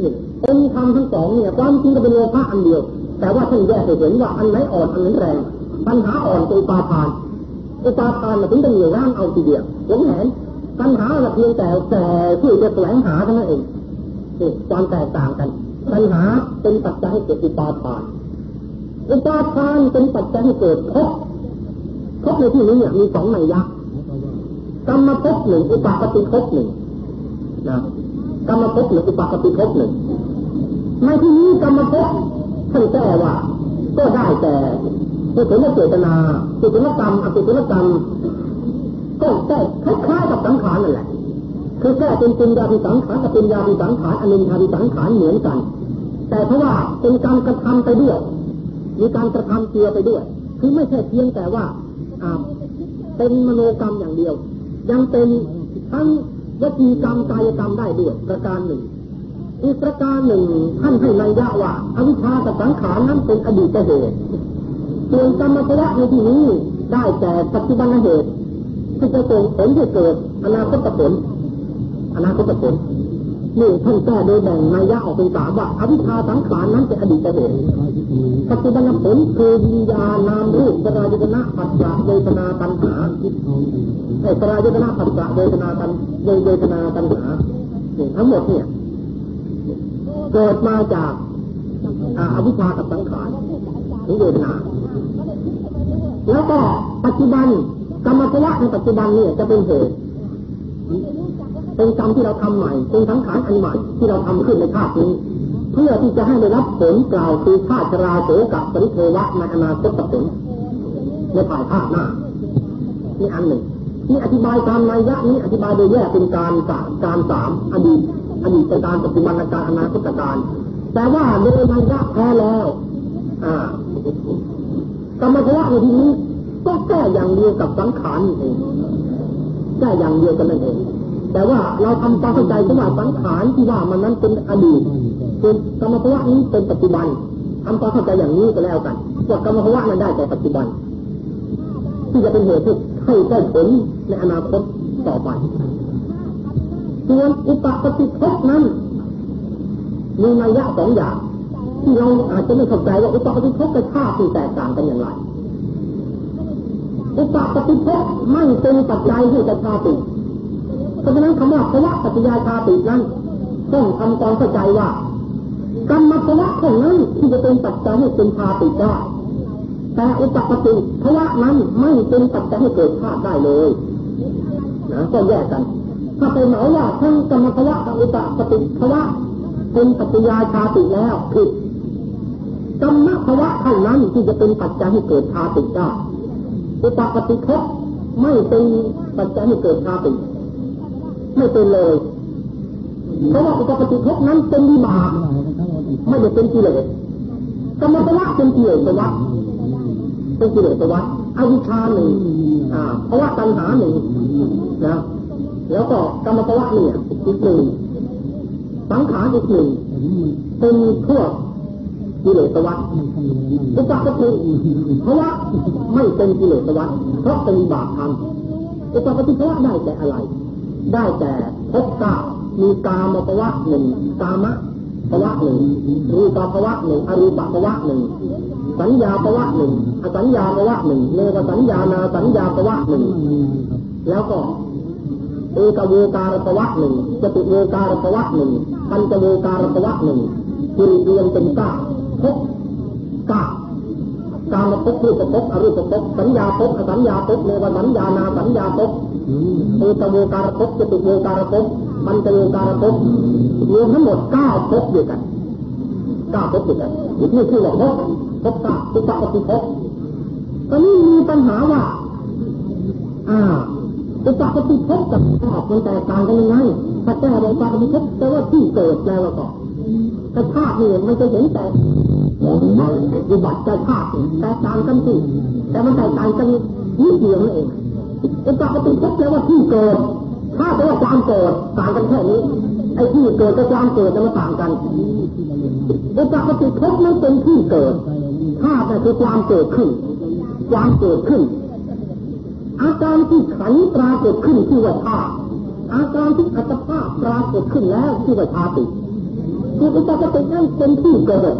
นี่องค์ธรรมทั้งสองเนี่ยความจริงก็เป็นโลภะอันเดียว แต่ว่าท่านแยกเห็นว่าอันไหนอ่อนอันไหนแรงปัญหาอ่อนตัวปาทานอุปาทานถึงจะเหนี่ยวร่างเอาทีเดียวผมเห็นปัญหาเราเพียงแต่แต่ที่จะแสวงหาเท่านั้นเองนี่ความแตกต่างกันปัญหาเป็นปัจจัยให้เกิดอุปาทาน อุปาทานเป็นปัจจัยให้เกิดภพภพในที่นี้เนี่ยมีสองนัยยะกรรมภพหนึ่งอุปาปฏิภพหนึ่งนะ กรรมภพหนึ่งอุปาปฏิภพหนึ่งในที่นี้กรรมภพท่านแก้ว่า ก็ได้แต่กุศลเจตนากุศลกรรมอกุศลกรรมก็แก้คล้ายๆกับสังขารนั่นแหละคือแก้เป็นปัญญาพิสังขารกับปัญญาพิสังขารอนินทาพิสังขารเหมือนกัน แต่เพราะว่าเป็นการกระทำไปด้วย มีการกระทำเจือไปด้วย คือไม่ใช่เพียงแต่ว่าเป็นมโนกรรมอย่างเดียว ยังเป็นทั้ง วจีกรรมกายกรรมได้ด้วยประการหนึ่ง อีกประการหนึ่งท่านให้นัยยะว่าอวิชชากับสังขารนั้นเป็นอดีตเหตุส่วนกรรมภวะในที่นี้ได้แต่ปัจจุบันเหตุที่จะส่งผลให้เกิดอนาคตผลอนาคตผล นี่ท่านแก้โดยแบ่งนัยยะออกเป็นสามว่าอวิชชาสังขารนั้นเป็นอดีตเหตุปัจจุบันผลคือวิญญาณนามรูปสรายตนะปัจจเวทนาตัณหาไอ้สรายตนะปัจจเวทนาตัณเวทนาตัณหาทั้งหมดเนี่ยเกิดมาจากอวิชชากับสังขารหรือเวทนา แล้วก็ปัจจุบันกรรมภวะในปัจจุบันเนี่ยจะเป็นเหตุ เป็นกรรมที่เราทำใหม่เป็นสังขารอันใหม่ที่เราทำขึ้นในชาตินี้ เพื่อที่จะให้ได้รับผลกล่าวคือชาติชราโสกับปริเทวะในอนาคตผลในภายภาคหน้านี่อันหนึ่งนี่อธิบายตามนัยยะนี้อธิบายโดยแยกเป็นการสามการสามอดีตอดีตการปัจจุบันการอนาคตการ แต่ว่าโดยนัยยะแท้แล้วอ่ากรรมภวะในที่นี้ก็แก้อย่างเดียวกับสังขารเองแก้อย่างเดียวกันนั่นเอง แต่ว่าเราทำความเข้าใจว่าสังขารที่ว่ามันนั้นเป็นอดีตเป็นกรรมภวะนี้เป็นปัจจุบันทำความเข้าใจอย่างนี้ก็แล้วกันว่ากรรมภวะนั้นได้แต่ปัจจุบัน ที่จะเป็นเหตุให้ได้ผลในอนาคตต่อไปส่วนอุปปฏิภพนั้นมีนัยยะสองอย่าง ที่เราอาจจะไม่เข้าใจว่าอุปปฏิภพกับชาติแตกต่างกันอย่างไรอุปปฏิภพไม่เป็นปัจจัยที่จะชาติ เพราะฉะนั้นคำว่าภวะปัจจัยชาตินั้นต้องทำความเข้าใจว่ากรรมภวะเท่านั้นที่จะเป็นปัจจัยให้เป็นชาติได้แต่อุปปฏิภวะนั้นไม่เป็นปัจจัยให้เกิดชาติได้เลยนะก็แยกกัน ถ้าไปหมายว่าทั้งกรรมภวะกับอุปปฏิภวะเป็นปัจจัยชาติแล้วผิดกรรมภวะเท่านั้นที่จะเป็นปัจจัยให้เกิดชาติได้อุปปฏิภพไม่เป็นปัจจัยให้เกิดชาติ ไม่เป็นเลยเพราะว่าอุปปฏิภพนั้นเป็นวิบากไม่ได้เป็นกิเลสกรรมภวะเป็นกิเลสวะเป็นกิเลสวะอวิชชาหนึ่งอ่าภาวะตัณหาหนึ่งนะแล้วก็กรรมภวะเนี่ยอีกหนึ่งสังขารอีกหนึ่งเป็นพวกกิเลสวัฏอุปาทานเพราะว่าไม่เป็นกิเลสวัฏเพราะเป็นบาปธรรมอุปาทานเพราะได้แต่อะไร ได้แต่พบกามีกามภวะหนึ่งกามะภวะหนึ่งรูปภวะหนึ่งอรูปภวะหนึ่งสัญญาภวะหนึ่งอสัญญาภวะหนึ่งเนวสัญญานาสัญญาภวะหนึ่งแล้วก็เอกเวการภวะหนึ่งจตุเวการภวะหนึ่งปัญจเวการภวะหนึ่งกิริเรียงเป็นเก้าพบกา การมาพบรูปพบอรูปพบสัญญาพบอสัญญาพบเนวสัญญานาสัญญาพบเอกโวการพบจตุโวการพบมันจะโวการพบรวมทั้งหมดเก้าพบด้วยกันเก้าพบด้วยกันนี่คือว่าพบพบเก้าอุปปฏิภพตอนนี้มีปัญหาว่า อ่าอุปปฏิภพกับชาติมันแตกต่างกันยังไงถ้าแก้อุปปฏิภพแปลว่าที่เกิดแปลว่าก่อนแต่ชาตินี่มันจะเห็นแต่ อุบัติใจชาติแตกต่างกันสิแต่มันแตกต่างกันนิดเดียวนั่นเองไอุปปฏิภพแปลว่าที่เกิดถ้าแปลว่าความเกิดต่างกันแค่นี้ไอ้ที่เกิดกับความเกิดจะมาต่างกันไอุปปฏิภพนั้นเป็นที่เกิดถ้าแต่คือความเกิดขึ้น ความเกิดขึ้น อาการที่ขันปรากฏขึ้นที่ว่าธาตุอาการที่อัตภาพปรากฏขึ้นแล้วที่ว่าชาติส่อุปปตินั้นเป็นที่เกิด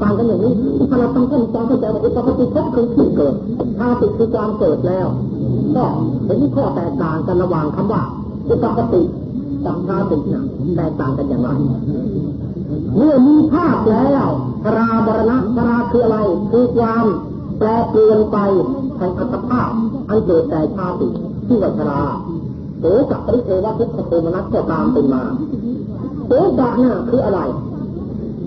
ต่างกันอย่างนี้ถ้าเราตั้งท่านฟังเข้าใจว่าอุปปติภพคือที่เกิดชาติคือความเกิดแล้ว ก็เห็นข้อแตกต่างกันระหว่างคำว่าอุปปติกับชาตินะแตกต่างกันอย่างไรเมื่อมีภาพแล้วชราบรณะชราคืออะไร คือความแปรเปลี่ยนไปแห่งอัตภาพอันเกิดแต่ชาติที่ว่าชราโสกับปริเทวทุกขโทมนัสก็ตามเป็นมาโสกะน่ะคืออะไร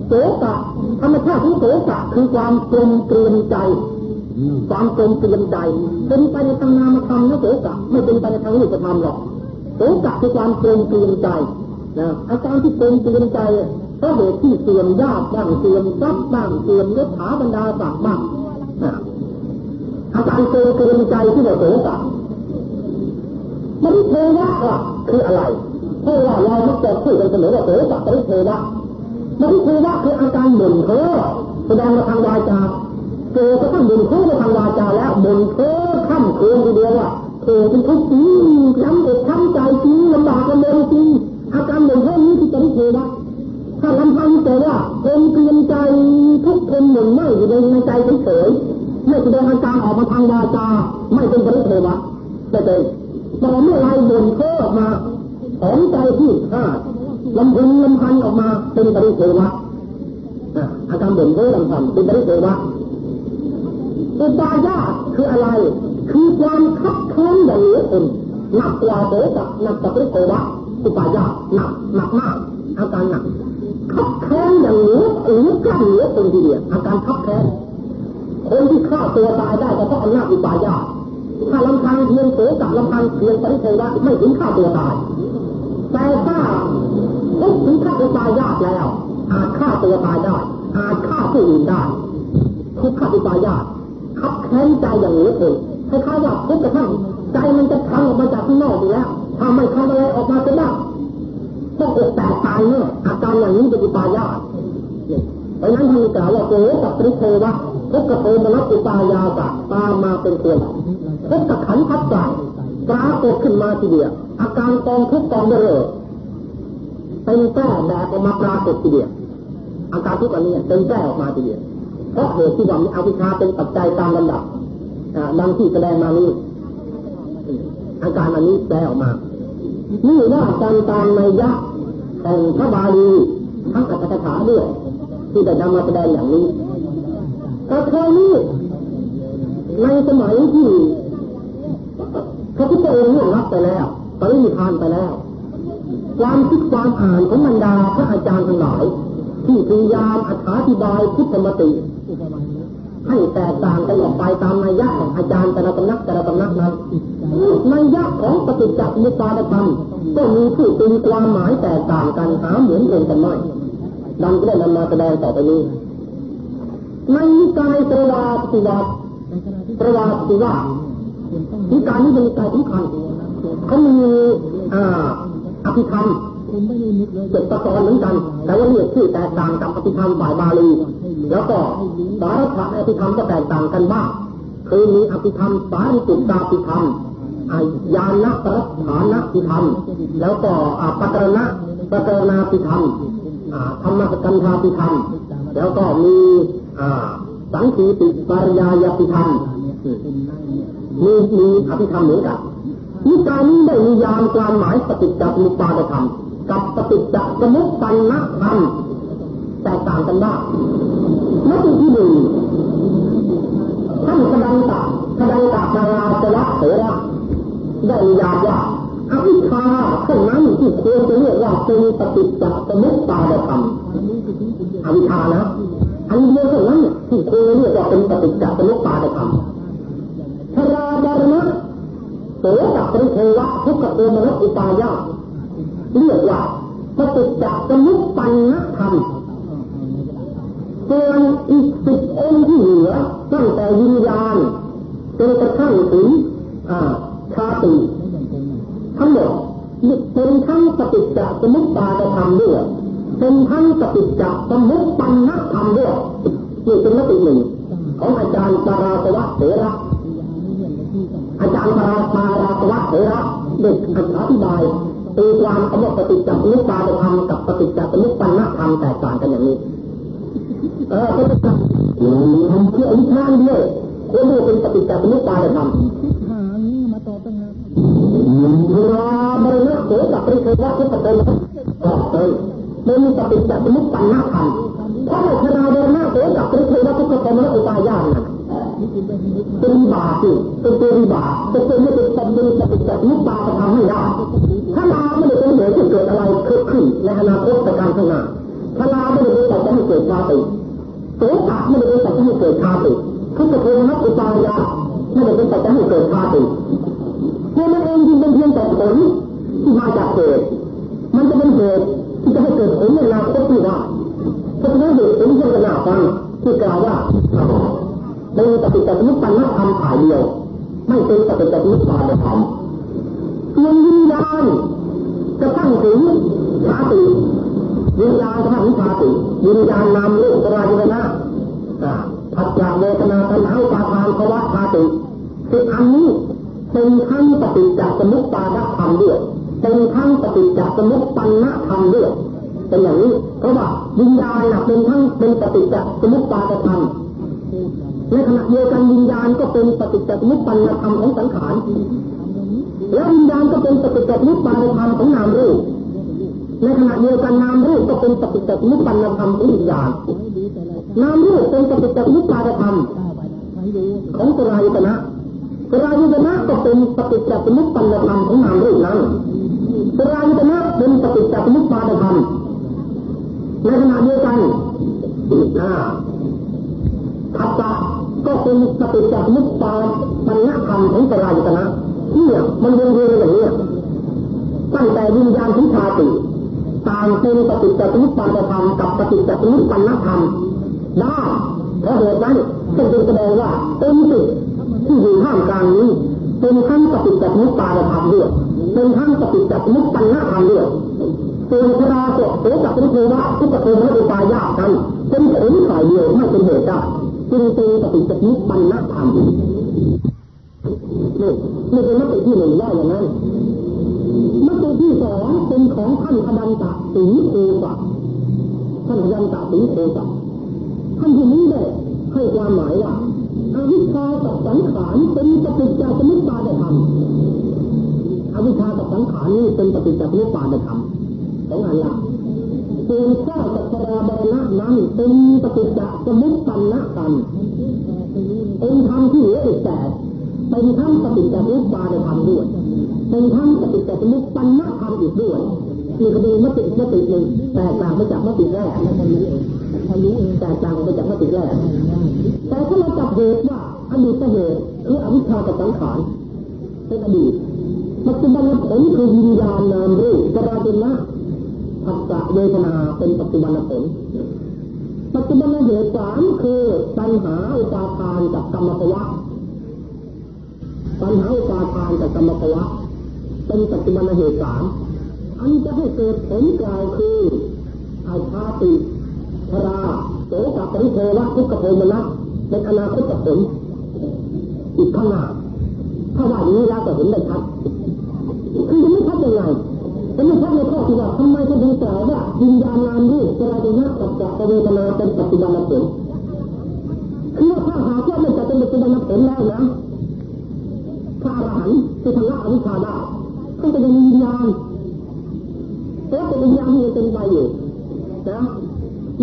โสกะธรรมชาติของโสกะคือความกลมเกลียนใจ ความกลมเกลียนใจเป็นไปในทางนามธรรมนะโสกะไม่เป็นไปในทางรูปธรรมหรอกโสกะคือความกลมเกลียนใจนะอาการที่กลมเกลียนใจเพราะเหตุที่เสื่อมญาติบ้างเสื่อมทรัพย์บ้างเสื่อมยศถาบรรดาศักดิ์บ้างอาการกลมเกลียนใจที่ว่าโสกะมริเทวะอะคืออะไรเพราะว่าเรามักจะพูดกันเสมอว่าโสกะมริเทวะ มริเทวะคืออาการหม่นเพ้อแสดงมาทางวาจาเจอก็ต้องหม่นเพ้อมาทางวาจาแล้วหม่นเพ้อข้ามคืนทีเดียวอะเออเป็นทุกข์จริงช้ำอกช้ำใจจริงลำบากกันเลยจริงอาการหม่นเพ้อนี้ที่จะมริเทวะถ้าลำพังแต่ว่าเป็นเกลียนใจทุกคนหม่นไม่อยู่ในใจเฉยๆไม่แสดงอาการออกมาทางวาจาไม่เป็นปริเทวะแต่เป็นแต่เมื่อไรบ่นเพ้อออกมาของใจที่ข้า ลำพึงลำพันออกมาเป็นปริเทวะอาการบ่นเพ้อลำพันเป็นปริเทวะอุปายาคืออะไร คือความคับแค้นอย่างเหลือทนหนักกว่าโสกับหนักกว่าปริเทวะอุปายาหนักหนักมาก อาการหนักคับแค้นอย่างเหลือหลือกล้าเหลือทนทีเดียวอาการคับแค้นคนที่ฆ่าตัวตายได้ก็เพราะอำนาจอุปายาถ้าลำพังเพียงโสกับลำพังเพียงปริเทวะไม่ถึงฆ่าตัวตาย แต่ถ้าทุกถึงฆ่าตัวตายยากแล้ว อาจฆ่าตัวตายได้ อาจฆ่าผู้อื่นได้ทุกฆ่าตัวตายยากขับแค้นใจอย่างนี้เองคล้ายๆว่าทุกกระทั่งใจมันจะทังออกมาจากข้างนอกอยู่แล้วถ้าไม่ทำอะไรออกมาจะได้ต้องอกแตกตายเนี่ยอาการอย่างนี้จะอุปายาตเพราะนั้นท่านกล่าวว่าโกกับปริเทวะทุกขโทมนัสอุปายาตะตามมาเป็นตัวทุกขขันธ์พัดใจปรากฏขึ้นมาทีเดียว อาการกองทุกกองเบลอเป็นแก้แบบออกมาปรากฏทีเดียวอาการทุกอันนี้เป็นแก้ออกมาทีเดียวเพราะเหตุที่ว่ามีอวิชชาเป็นปัจจัยตามลำดับดังที่แสดงมานี้อาการอันนี้แปลออกมา นี่ว่าการตามในยะแห่งพระบาลีทั้งอัตถกถาด้วยที่ได้นำมาแสดงอย่างนี้แต่คราวนี้ในสมัยที่พระพุทธองค์ล่วงรับไปแล้ว ปรินิพานไปแล้ว ความคิดความอ่านของบรรดาพระอาจารย์ทั้งหลาย ที่พยายามอธิบายพุทธมติให้แตกต่างกันออกไปตามนัยยะของอาจารย์แต่ละตำนักแต่ละตำนักนั้นนัยยะของปฏิจจสมุปบาทธรรมก็มีผู้ตีความหมายแตกต่างกันหาเหมือนกันไม่ดังก็ได้นำมาแสดงต่อไปนี้ในนิกายประวัติวัตประวัติวัตนิกายนี้เป็นนิกายสำคัญ เขามีอภิธรรมเจ็ดประกรเหมือนกัน แต่ว่าเรียกชื่อแตกต่างกับอภิธรรมฝ่ายบาลีแล้วก็สารพัดอภิธรรมก็แตกต่างกันบ้างคือมีอภิธรรมสาริปุตตาภิธรรมญาณปรัฐานภิธรรม แล้วก็ปัตรณะปัตรนาภิธรรมธรรมกันธาภิธรรม แล้วก็มีสังคีติปริยายภิธรรมมีมีอภิธรรมเหมือนกัน นิการนี้ได้มียามความหมายปฏิจจสมุปบาทธรรมกับปฏิจจสมุปปันนธรรมแตกต่างกันบ้านักที่หนึ่งท่านกดังตะกดังตะนาราจระเถระได้ยามว่าอวิชชาเท่านั้นที่ควรจะเรียกว่าเป็นปฏิจจสมุปบาทธรรมอวิชชานะอันเดียวเท่านั้นที่ควรเรียกว่าเป็นปฏิจจสมุปบาทธรรมชราบารณะ โสกับปริเทวะทุกขโทมนัสอุปายาเรียกว่าปฏิจจสมุปปันนธรรมส่วนอีกสิบองค์ที่เหลือตั้งแต่วิญญาณจนกระทั่งถึงชาติทั้งหมดเป็นทั้งปฏิจจสมุปบาทธรรมด้วยเป็นทั้งปฏิจจสมุปปันนธรรมด้วยนี่เป็นมติหนึ่งของอาจารย์ปาราสวะเถระ อาจารย์ปาราปาราสวะเถระเด็กอธิบายตีความคำว่าปฏิจจสมุปบาทธรรมกับปฏิจจสมุปปนธรรมแตกต่างกันอย่างนี้ เออปฏิจจทำเพื่ออวิชชาด้วยคนรู้เป็นปฏิจจสมุปบาทธรรมหางี้มาต่อตั้งนานเวลามรณโสกับปริเทวะทุกประเด็นก็เป็นเป็นปฏิจจสมุปปนธรรมเพราะเวลามรณะโสกับปริเทวะทุกประเด็นอุปายานะ เป็นบากสิเป็นตัวบากจะเป็นไม่เป็นเป็นเป็นปฏิจจสมุปบาทธรรมไม่ได้ถ้าลาไม่ได้เป็นเหตุเกิดอะไรเกิดขึ้นในอนาคตประการข้างหน้าถ้าลาไม่ได้เป็นแต่จะให้เกิดชาติโสกะไม่ได้เป็นแต่จะให้เกิดชาติทุกประเด็นนับอุปายาไม่ได้เป็นแต่จะให้เกิดชาติตัวมันเองจึงเป็นเพียงแต่ผลที่มาจากเหตุมันจะเป็นเหตุที่จะให้เกิดผลในอนาคตที่ว่าเพราะฉะนั้นเหตุผลที่จะหนาฟังที่กล่าวว่า เป็นปฏิจจสมุปปนธรรมฝ่ายเดียว ไม่เป็นปฏิจจสมุปบาทธรรมส่วนวิญญาณจะตั้งถึงชาติวิญญาณจะตั้งถึงชาติวิญญาณนำลูกกราจนะผัสสะเวทนาตัณหาอุปาทานภาวะชาติคืออันนี้เป็นทั้งปฏิจจสมุปบาทธรรมด้วยเป็นทั้งปฏิจจสมุปปนธรรมด้วยเป็นอย่างนี้เพราะว่าวิญญาณน่ะเป็นทั้งเป็นปฏิจจสมุปบาทธรรม ในขณะเดียวกันวิญญาณก็เป็นปฏิจจสมุปปนธรรมของสังขารแล้ววิญญาณก็เป็นปฏิจจสมุปบาทธรรมของนามรูปในขณะเดียวกันนามรูปก็เป็นปฏิจจสมุปปนธรรมของวิญญาณนามรูปเป็นปฏิจจสมุปบาทธรรมของสลายุตนะสลายุตนะก็เป็นปฏิจจสมุปปนธรรมของนามรูปนั้นสลายุตนะเป็นปฏิจจสมุปบาทธรรมในขณะเดียวกันอ่า ทัพพะก็เป็นปฏิจจสมุปบาทปัญญธรรมของสลายตนะเนี่ยมันวนเวียนอย่างนี้ตั้งแต่วิญญาณถึงชาติต่างเป็นปฏิจจสมุปบาทธรรมกับปฏิจจสมุปปนธรรมได้เพราะเหตุนั้นจึงเป็นแสดงว่าเป็นสิทธิที่อยู่ท่ามกลางนี้เป็นทั้งปฏิจจสมุปบาทธรรมด้วยเป็นทั้งปฏิจจสมุปปนธรรมด้วยส่วนพระราโสโสกับพระเทวะทุกขโทมและอุปายากันเป็นผลฝ่ายเดียวไม่เป็นเหตุได้ จึงเป็นปฏิจจสมุปปนธรรมนี่นี่เป็นมติที่หนึ่งว่าอย่างนั้นมติที่สองเป็นของท่านพดันตะสิงโคสะท่านพดันตะสิงโคสะท่านที่นี้ได้ให้ความหมายว่าอาวิชชากับสังขารเป็นปฏิจจสมุปบาทธรรมอวิชชากับสังขารนี่เป็นปฏิจจสมุปบาทธรรมสองอันละ ส่วนข้ากับชราบรณะนั้นเป็นปฏิจจสมุปปนธรรมเป็นธรรมที่เหลืออีกแต่เป็นทั้งปฏิจจสมุปบาทธรรมด้วย เป็นทั้งปฏิจจสมุปปนธรรมอีกด้วยมีคดีมติมติหนึ่งแตกต่างมาจากมติแรกแตกต่างมาจากมติแรก แต่ถ้าเราจับเหตุว่าอดีตเหตุคืออวิชชากับสังขารเป็นอดีตปัจจุบันผลคือวิญญาณนามรูปกราจนะ ผัสสะเวทนาเป็นปัจจุบันผล ปัจจุบันเหตุสามคือปัญหาอุปาทานกับกรรมภวะปัญหาอุปาทานกับกรรมภวะเป็นปัจจุบันเหตุสามอันจะให้เกิดผลกล่าวคืออาชาติชราโสกปริเทวะทุกขโทมนัสเป็นอนาคตผลอีกข้างหน้าถ้าว่านี้แล้วจะเห็นได้ชัดคือจะไม่ชัดยังไง จะไม่ชัดในข้อที่ว่าทำไมท่านถึงกล่าวว่าวิญญาณนามรูปจราจนะกับจักรเวทนาเป็นปัจจุบันผลคือว่าถ้าหากว่ามันจะเป็นปัจจุบันผลแล้วนะพระอรหันต์ที่ทำละอวิชชาได้ก็จะเป็นวิญญาณแล้วเป็นวิญญาณที่เป็นไปอยู่นะ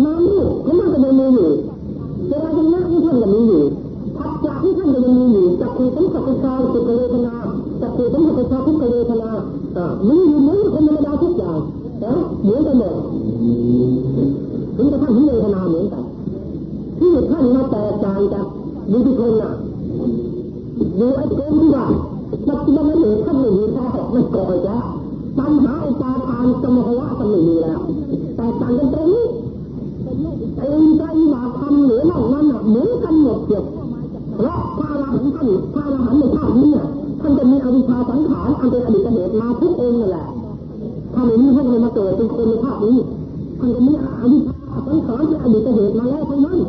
นามรูปเขาไมันก็ยังมีอยู่เจราจนะที่ท่านก็มีอยู่ทัศจะที่ท่านก็ยังมีอยู่จักรสัมผัสชาสุขเวทนาจักรสัมผัสชาทุกขเวทนา อ่ามีอยู่เหมือนคนธรรมดาทุกอย่างนะเหมือนกันหมดถึงกระทั่งถึงเวทนาเหมือนกันที่ท่านมาแตกต่างจากบุคคลน่ะอยู่ไอ้เกมที่ว่าปัจจุบันนี้ท่านไม่มีแท้ไม่ก่ออีกแล้วปัญหาอุปาทานสมภวะก็ไม่มีแล้วแต่ต่างกันตรงนี้เองใจบาทำหรือนอกนั้นอะเหมือนกันหมดเกียบเพราะพระอรหันต์ท่านพระอรหันต์ในชาตินี้ ท่านจะมีอวิชชาสังขารอันเป็นอดีตเหตุมาทุกองนั่นแหละถ้าไม่มีพวกนี้มาเกิดเป็นคนในชาตินี้ท่านจะมีอวิชชาสังขารเป็นอดีตเหตุมาแล้วทั้งนั้น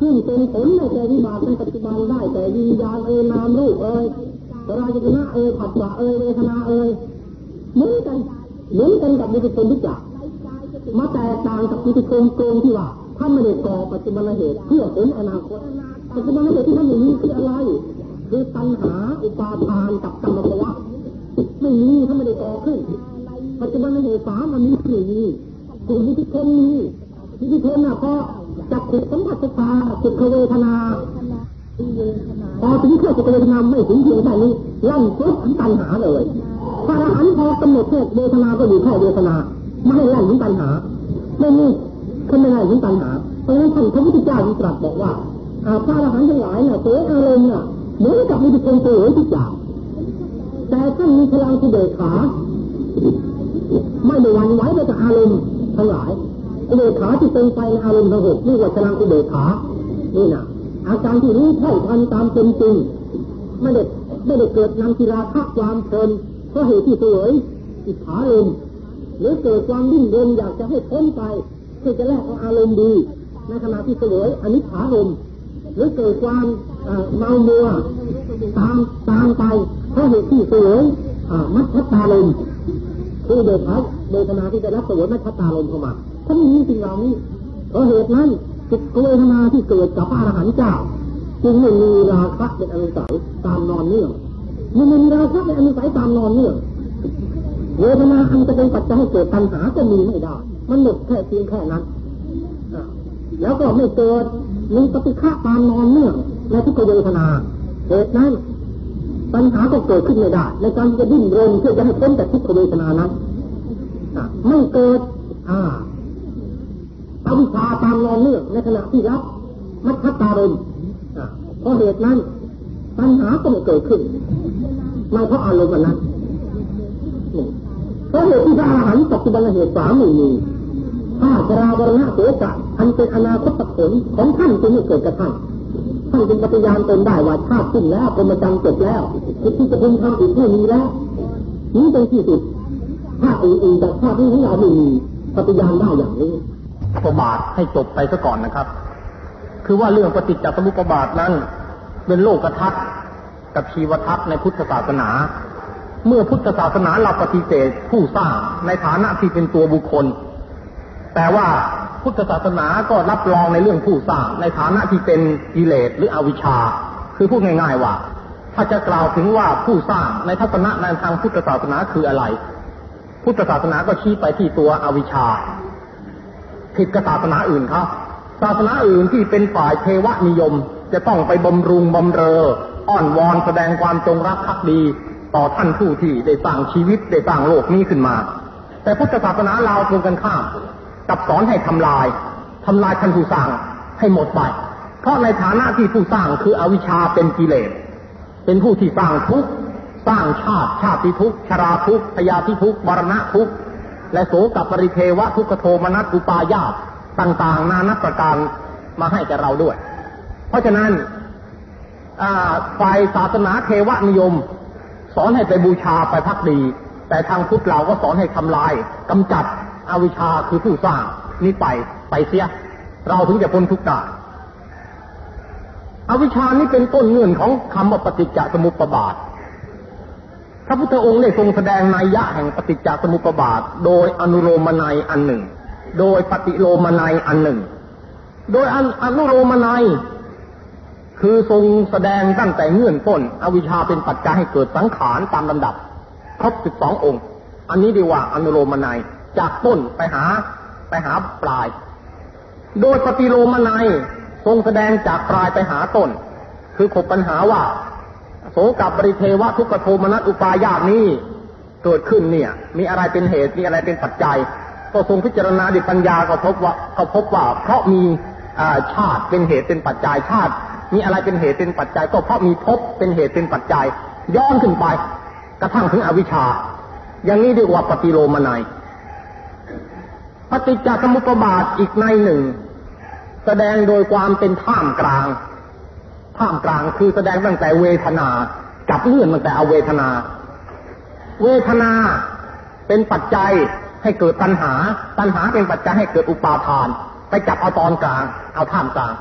ซึ่งเป็นผลในแก่วิบากในปัจจุบันได้แต่วิญญาณเอ่ยนามรูปเอ่ยรายจนะเอ่ยผัสสะเอ่ยเวทนาเอ่ยเหมือนกันเหมือนกันกับบุตรชนทุกอย่างมาแตกต่างกับบุตรโกงที่ว่าท่านไม่ได้ก่อปัจจุบันเหตุเพื่อผลอนาคตปัจจุบันเหตุที่ท่านอยู่นี้คืออะไร คือตัณหาอุปาทานกับกรรมภวะไม่มีท่าไม่ได้ก่อขึ้นปัจจุบันเหตุสามันมีไม่มีกลุ่มบุตรชนมีบุตรชนน่ะพอจักขุสัมผัสตาสุขเวทนาพอถึงเครื่องสุขเวทนาไม่ถึงเพียงแค่นี้ลั่นปุ๊บถึงตัณหาเลยพระอรหันต์พอกำหนดแค่เวทนาก็อยู่แค่เวทนาไม่ให้ลั่นถึงตัณหาไม่มีขึ้นไม่ได้ถึงตัณหาเพราะฉะนั้นท่านพระพุทธเจ้าตรัสบอกว่าอาพระอรหันต์ทั้งหลายเนี่ยเสอารมณ์เนี่ย เหมือนกับมีคนเสวยทุกอย่างแต่ท่านมีพลังที่เดขา ไม่ได้วันไหวไปจากอารมณ์ทั้งหลายอุเบกขาที่เป็นไปในอารมณ์ทั้งหกนี่ว่าพลังอุเบกขานี่นะอาการที่รู้เท่าทันตามเป็นจริงไม่ได้ไม่ได้เกิดนำกีฬาทักความเพลินเพราะเหตุที่เสวยอิจฉาลมหรือเกิดความดิ้นรนอยากจะให้พ้นไปเพื่อจะแลกเอาอารมณ์ดี ในขณะที่เสวยอนิจฉาลมหรือเกิดความ เมามัวตามตามไปเพราะเหตุที่เสวยมัทตตาลมคือเดชะเดชนาที่ได้รับเสวยมัทตตาลมเข้ามาถ้าไม่มีสิ่งเหล่านี้เพราะเหตุนั้นจิตเวทนาที่เกิดกับพระอรหันต์เจ้าจึงไม่มีราคะเป็นอนุสัยตามนอนเนื่องมันมีราคะเป็นอนุสัยตามนอนเนื่องเวทนาอันจะเป็นปัจจัยให้เกิดปัญหาก็มีไม่ได้ มันหมดแค่เพียงแค่นั้น แล้วก็ไม่เกิดมีปฏิฆะตามนอนเนื่อง ในทุกเวทนาเหตุนั้นปัญหาก็เกิดขึ้นไม่ได้ ในการจะดิ้นรนเพื่อจะให้พ้นจากทุกขเวทนานั้นไม่เกิดอ่าอวิชาตามนอนเนื่องในขณะที่รับมัทตารมเพราะเหตุนั้นปัญหาก็ไม่เกิดขึ้นไม่เพราะอารมณ์นั้นเพราะเหตุที่พระอรหันต์ปัจจุบันเหตุสามไม่มีถ้าจราวรณะโสกะอันเป็นอนาคตผลของท่านจึงไม่เกิดกระทั่งท่าน จึงปฏิญาณตนได้ว่าชาติสิ้นแล้วกรมจังจบแล้วคิดที่จะพึงทำอีกไม่มีแล้วนี้เป็นที่สุดถ้าอื่นๆจากชาตินี้ของเราไม่มีปฏิญาณได้อย่างนี้ประบาทให้จบไปซะก่อนนะครับ คือว่าเรื่องปฏิจจสมุปบาทนั้น เป็นโลกทัศน์กับชีวทัศน์ในพุทธศาสนา เมื่อพุทธศาสนาเราปฏิเสธผู้สร้างในฐานะที่เป็นตัวบุคคล แต่ว่า พุทธศาสนาก็รับรองในเรื่องผู้สร้างในฐานะที่เป็นกิเลสหรืออวิชชา คือพูดง่าย ๆว่า ถ้าจะกล่าวถึงว่าผู้สร้างในทัศนะในทางพุทธศาสนาคืออะไร พุทธศาสนาก็ชี้ไปที่ตัวอวิชชาผิดกับศาสนาอื่นครับศาสนาอื่นที่เป็นฝ่ายเทวนิยม จะต้องไปบำรุงบำเรอ อ้อนวอนแสดงความจงรักภักดี ต่อท่านผู้ที่ได้สร้างชีวิตได้สร้างโลกนี้ขึ้นมา แต่พุทธศาสนาเราตรงกันข้าม กับสอนให้ทำลายทำลายท่านผู้สร้างให้หมดไป เพราะในฐานะที่ผู้สร้างคืออวิชชาเป็นกิเลส เป็นผู้ที่สร้างทุกข์สร้างชาติชาติทุกข์ชราทุกข์พยาธิทุกข์มรณะทุกข์และโสกับปริเทวะทุกขโทมนัสอุปายาตต่างๆ นานับประการมาให้แก่เราด้วย เพราะฉะนั้นฝ่ายศาสนาเทวนิยม สอนให้ไปบูชาไปพักดี แต่ทางพุทธเราก็สอนให้ทำลายกำจัด อวิชชาคือผู้สร้างนี้ไปไปเสีย เราถึงจะพ้นทุกข์ได้อวิชชานี้เป็นต้นเงื่อนของคำว่าปฏิจจสมุปบาท พระพุทธองค์ได้ทรงแสดงนัยยะแห่งปฏิจจสมุปบาท โดยอนุโลมนัยอันหนึ่ง โดยปฏิโลมนัยอันหนึ่ง โดยอนุโลมนัยคือทรงแสดงตั้งแต่เงื่อนต้น อวิชชาเป็นปัจจัยให้เกิดสังขารตามลำดับ ครบสิบสององค์ อันนี้ดีว่าอนุโลมนัย จากต้นไปหาไปหาปลาย โดยปฏิโลมนัยทรงแสดงจากปลายไปหาต้น คือขบปัญหาว่า โสกับบริเทวะทุกขโทมนัสอุปายาตนี้เกิดขึ้นเนี่ย มีอะไรเป็นเหตุมีอะไรเป็นปัจจัย ก็ทรงพิจารณาดิปัญญาก็พบว่าก็พบว่า เพราะมีชาติเป็นเหตุเป็นปัจจัยชาติ มีอะไรเป็นเหตุเป็นปัจจัย ก็เพราะมีภพเป็นเหตุเป็นปัจจัย ย้อนขึ้นไป กระทั่งถึงอวิชชา อย่างนี้เรียกว่าปฏิโลมนัย ปฏิจจสมุปบาทอีกในหนึ่ง แสดงโดยความเป็นท่ามกลาง ท่ามกลางคือแสดงตั้งแต่เวทนาจับเลื่อนตั้งแต่เอาเวทนา เวทนาเป็นปัจจัยให้เกิดตัณหา ตัณหาเป็นปัจจัยให้เกิดอุปาทาน ไปจับเอาตอนกลาง เอาท่ามกลาง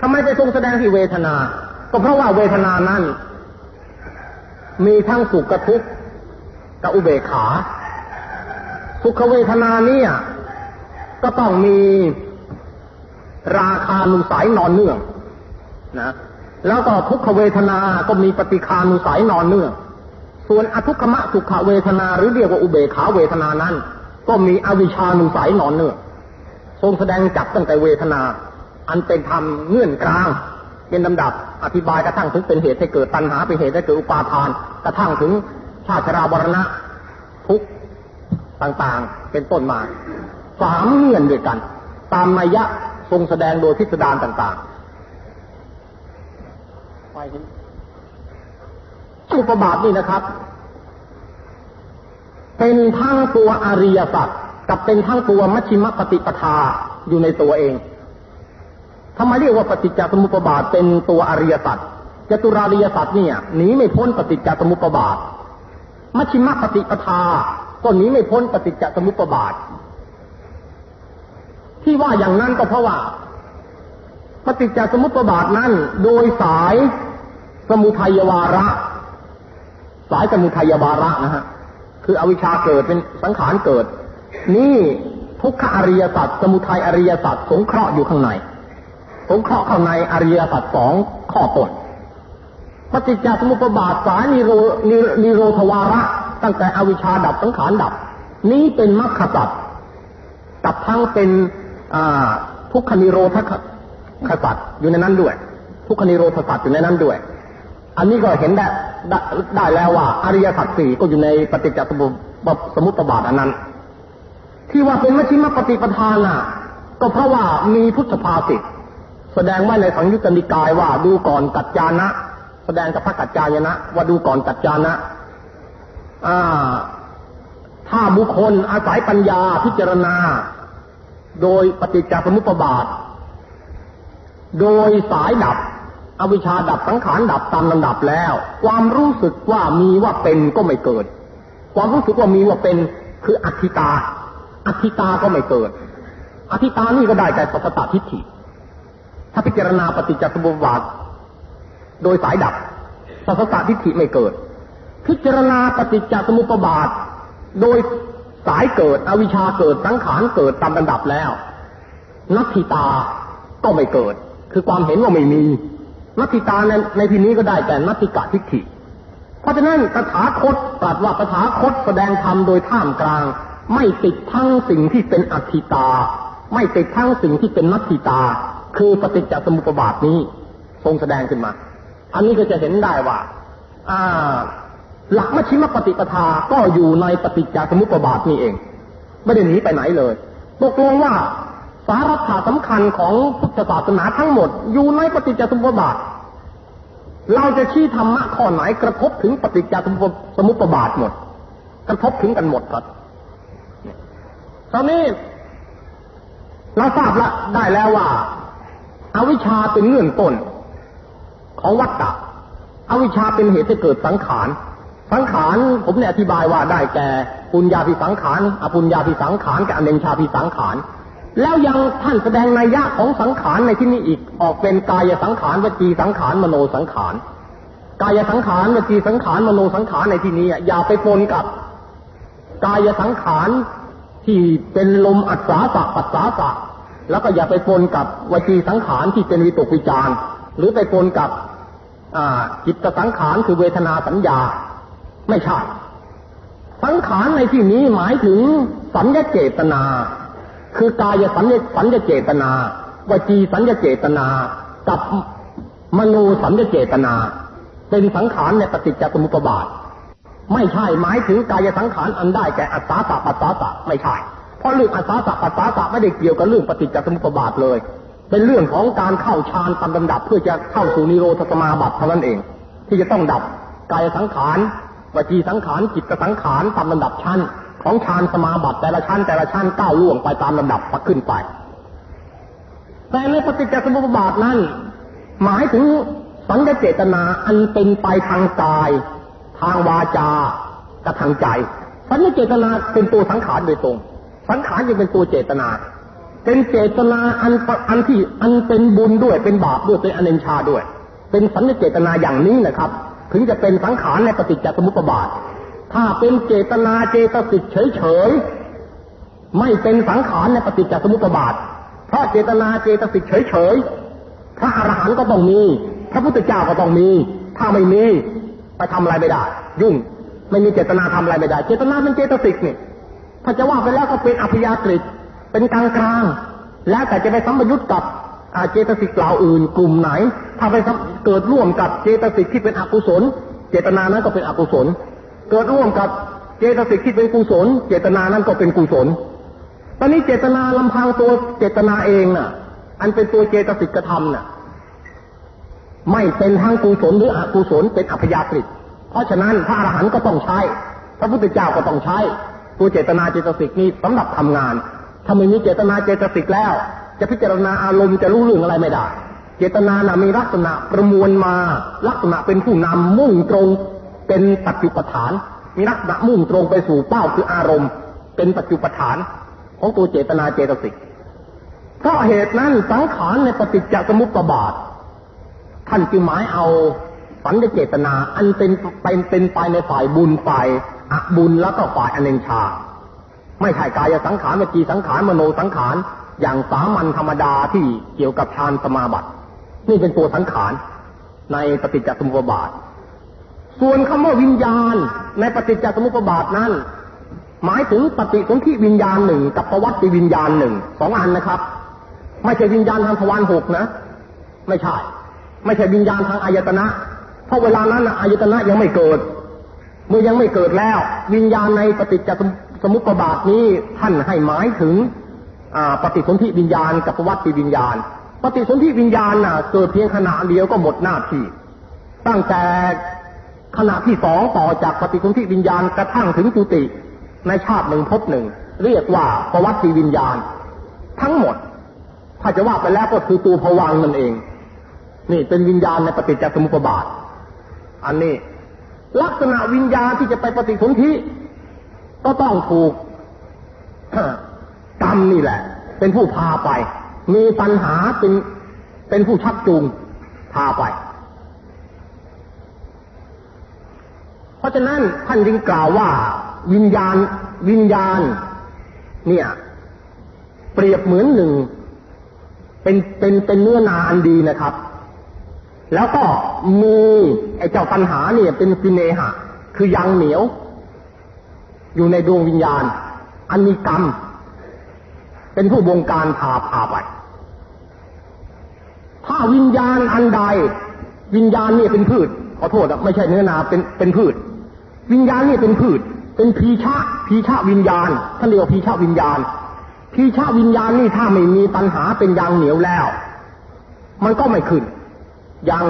ทำไมไปทรงแสดงที่เวทนา ก็เพราะว่าเวทนานั้นมีทั้งสุขกับทุกข์กับอุเบกขา สุขเวทนาเนี่ย ก็ต้องมีราคานุสัยนอนเนื่องนะแล้วก็ทุกขเวทนา ก็มีปฏิคานุสัยนอนเนื่อง ส่วนอทุกขมะสุขเวทนาหรือเรียกว่าอุเบขาเวทนานั้น ก็มีอวิชานุสัยนอนเนื่อง ทรงแสดงจับตั้งแต่เวทนา อันเป็นธรรมเงื่อนกลาง เป็นลำดับอธิบายกระทั่งถึงเป็นเหตุให้เกิดตัณหาเป็นเหตุให้เกิดอุปาทาน กระทั่งถึงชาติราบรณะทุกต่างๆ เป็นต้นมา สามเงื่อนด้วยกัน ตามนัยยะทรงแสดงโดยพิสดารต่างๆไปอุปบาทนี่นะครับ เป็นทั้งตัวอริยสัจกับเป็นทั้งตัวมัชฌิมปฏิปทาอยู่ในตัวเองทำไมเรียกว่าปฏิจจสมุปบาทเป็นตัวอริยสัจจตุราริยสัจเนี่ยหนีไม่พ้นปฏิจจสมุปบาท มัชฌิมปฏิปทาก็หนีไม่พ้นปฏิจจสมุปบาท ที่ว่าอย่างนั้นก็เพราะว่าปฏิจจสมุปบาทนั้นโดยสายสมุทัยวาระ สายสมุทัยวาระนะฮะคืออวิชชาเกิดเป็นสังขารเกิด นี่ทุกขอริยสัจสมุทัยอริยสัจสงเคราะห์อยู่ข้างใน สงเคราะห์ข้างในอริยสัจสองข้อต้นปฏิจจสมุปบาทสายนิโรนิโรธวาระ ตั้งแต่อวิชชาดับสังขารดับ นี้เป็นมรรคสัจกับทั้งเป็น ทุกขนิโรธขสัจอยู่ในนั้นด้วย ทุกขนิโรธสัจอยู่ในนั้นด้วย อันนี้ก็เห็นได้ได้แล้วว่า อริยสัจสี่ก็อยู่ในปฏิจจสมุปบาทอันนั้น ที่ว่าเป็นมชิมปฏิปทาน่ะ ก็เพราะว่ามีพุทธภาษิตแสดงไว้ในสังยุตตนิกายว่าดูก่อนกัจจานะ แสดงกับพระกัจจายนะ ว่าดูก่อนกัจจานะอ่าถ้าบุคคลอาศัยปัญญาพิจารณา โดยปฏิจจสมุปบาท โดยสายดับ อวิชชาดับสังขารดับตามลำดับแล้ว ความรู้สึกว่ามีว่าเป็นก็ไม่เกิด ความรู้สึกว่ามีว่าเป็นคืออธิตาอธิตาก็ไม่เกิดอธิตานี่ก็ได้แต่ปัสตตทิฏฐิ ถ้าพิจารณาปฏิจจสมุปบาท โดยสายดับปัสตตทิฏฐิไม่เกิด พิจารณาปฏิจจสมุปบาท โดย สายเกิด อวิชชาเกิดสังขารเกิดตามลำดับแล้วนัตถิตาก็ไม่เกิด คือความเห็นว่าไม่มีนัตถิตาในในที่นี้ก็ได้แต่นัตติกะทิฏฐิ เพราะฉะนั้นตถาคตตรัสว่าตถาคตแสดงธรรมโดยท่ามกลาง ไม่ติดทั้งสิ่งที่เป็นอัตถิตา ไม่ติดทั้งสิ่งที่เป็นนัตถิตา คือปฏิจจสมุปบาทนี้ ทรงแสดงขึ้นมา อันนี้ก็จะเห็นได้ว่า อ่า หลักมัชฌิมปฏิปทาก็อยู่ในปฏิจจสมุปบาทนี่เอง ไม่ได้หนีไปไหนเลย ตกลงว่าสาระาสำคัญของพุทธศาสนาทั้งหมด อยู่ในปฏิจจสมุปบาท เราจะชี้ธรรมะข้อไหนกระทบถึงปฏิจจสมุปบาทหมด กระทบถึงกันหมดครับ ตอนนี้เราทราบละได้แล้วว่าอาวิชชาเป็นเงื่อนต้น ของวัฏฏะอวิชชาเป็นเหตุให้เกิดสังขาร สังขารผมเนี่ยอธิบายว่าได้แก่ปุญญาภิสังขารอปุญญาภิสังขารกับอเนชาภิสังขารแล้วยังท่านแสดงนัยยะของสังขารในที่นี้อีกออกเป็นกายสังขารวจีสังขารมโนสังขารกายสังขารวจีสังขารมโนสังขารในที่นี้อย่าไปปนกับ กายสังขารที่เป็นลมอัศสาสะปัสสาสะแล้วก็อย่าไปปนกับวจีสังขารที่เป็นวิตกวิจารหรือไปปนกับจิตสังขารคือเวทนาสัญญา ไม่ใช่ สังขารในที่นี้หมายถึงสัญญาเจตนา คือกายสัญญาสัญญาเจตนาวจีสัญญาเจตนา กับมโนสัญญาเจตนา เป็นสังขารในปฏิจจสมุปบาท ไม่ใช่หมายถึงกายสังขารอันได้แก่อัตตาสะปัสสาสะไม่ใช่เพราะเรื่องอัตตาสะปัสสาสะไม่ได้เกี่ยวกับเรื่องปฏิจจสมุปบาทเลย เป็นเรื่องของการเข้าฌานตามลำดับเพื่อจะเข้าสู่นิโรธสมาบัติเท่านั้นเอง ที่จะต้องดับกายสังขาร วจีสังขารจิตสังขารตามลำดับชั้น ของฌานสมาบัติแต่ละชั้นแต่ละชั้นก้าวล่วงไปตามลำดับขึ้นไป แต่ในปฏิจจสมุปบาทนั้น หมายถึงสัญญเจตนาอันเป็นไปทางกาย ทางวาจากับทางใจสัญญเจตนาเป็นตัวสังขารโดยตรง สังขารยังเป็นตัวเจตนา เป็นเจตนาอันอันที่อันเป็นบุญด้วยเป็นบาปด้วยเป็นอเนญชาด้วย เป็นสัญญเจตนาอย่างนี้นะครับ ถึงจะเป็นสังขารในปฏิจจสมุปบาท ถ้าเป็นเจตนาเจตสิกเฉยๆไม่เป็นสังขารในปฏิจจสมุปบาท เพราะเจตนาเจตสิกเฉยๆพระอรหันต์ก็ต้องมี พระพุทธเจ้าก็ต้องมี ถ้าไม่มีไปทำอะไรไม่ได้ ยุ่งไม่มีเจตนาทำอะไรไม่ได้ เจตนาเป็นเจตสิกนี่ถ้าจะว่าไปแล้วก็เป็นอภิยากฤิเป็นกลางกลางแล้วแต่จะไปสัมปยุตกับ เจตสิกเหล่าอื่นกลุ่มไหน ถ้าไปเกิดร่วมกับเจตสิกที่เป็นอกุศล เจตนานั้นก็เป็นอกุศล เกิดร่วมกับเจตสิกที่เป็นกุศล เจตนานั้นก็เป็นกุศล ตอนนี้เจตนาลำพังตัวเจตนาเองน่ะ อันเป็นตัวเจตสิกกระทำน่ะ ไม่เป็นทั้งกุศลหรืออกุศลเป็นอัพยากฤิเพราะฉะนั้นพระอรหันต์ก็ต้องใช้พระพุทธเจ้าก็ต้องใช้ตัวเจตนาเจตสิกนี้สำหรับทำงาน ถ้าไม่มีเจตนาเจตสิกแล้ว จะพิจารณาอารมณ์จะรู้เรื่องอะไรไม่ได้ เจตนานะมีลักษณะประมวลมาลักษณะเป็นผู้นำมุ่งตรงเป็นปัจจุปฐาน มีลักษณะมุ่งตรงไปสู่เป้าคืออารมณ์ เป็นปัจจุปฐาน ของตัวเจตนาเจตสิกเพราะเหตุนั้นสังขารในปฏิจจสมุปบาท ท่านจึงหมายเอาสันเจตนาอันเป็นเป็นเป็นไปในฝ่ายบุญฝ่ายอบุญแล้วก็ฝ่ายอเนชา ไม่ใช่กายสังขารเมจีสังขารมโนสังขาร อย่างสามัญธรรมดาที่เกี่ยวกับฌานสมาบัติ นี่เป็นตัวสังขารในปฏิจจสมุปบาท ส่วนคำว่าวิญญาณในปฏิจจสมุปบาทนั้น หมายถึงปฏิสนธิวิญญาณหนึ่งกับประวัติวิญญาณหนึ่งสองอันนะครับ ไม่ใช่วิญญาณทางทวารหกนะ ไม่ใช่ ไม่ใช่วิญญาณทางอายตนะ เพราะเวลานั้นอายตนะยังไม่เกิด เมื่อยังไม่เกิดแล้ว วิญญาณในปฏิจจสมุปบาทนี้ท่านให้หมายถึง ปฏิสนธิวิญญาณกับประวัติวิญญาณ ปฏิสนธิวิญญาณน่ะเกิดเพียงขณะเดียวก็หมดหน้าที่ ตั้งแต่ขณะที่สองต่อจากปฏิสนธิวิญญาณกระทั่งถึงจุติในชาติหนึ่งพบหนึ่ง เรียกว่าประวัติวิญญาณ ทั้งหมด ถ้าจะว่าไปแล้วก็คือตัวผวังนั่นเอง นี่เป็นวิญญาณในปฏิจจสมุปบาท อันนี้ ลักษณะวิญญาณที่จะไปปฏิสนธิก็ต้องถูก กรรมนี่แหละ เป็นผู้พาไป มีปัญหาเป็นเป็นผู้ชักจูงพาไป เพราะฉะนั้นท่านจึงกล่าวว่า วิญญาณวิญญาณ เนี่ย เปรียบเหมือนหนึ่ง เป็นเป็นเป็นเนื้อนาอันดีนะครับ แล้วก็มีไอ้เจ้าปัญหาเนี่ยเป็นสิเนหะ คือยังเหนียว อยู่ในดวงวิญญาณ อันมีกรรม เป็นผู้บงการพาพาไป ถ้าวิญญาณอันใด วิญญาณนี่เป็นพืชขอโทษไม่ใช่เนื้อนาเป็นเป็นพืช วิญญาณนี่เป็นพืช เป็นพีชะพีชะวิญญาณท่านเรียกว่าพีชะวิญญาณพีชะวิญญาณนี่ถ้าไม่มีปัญหาเป็นยางเหนียวแล้ว มันก็ไม่ขึ้น อย่าง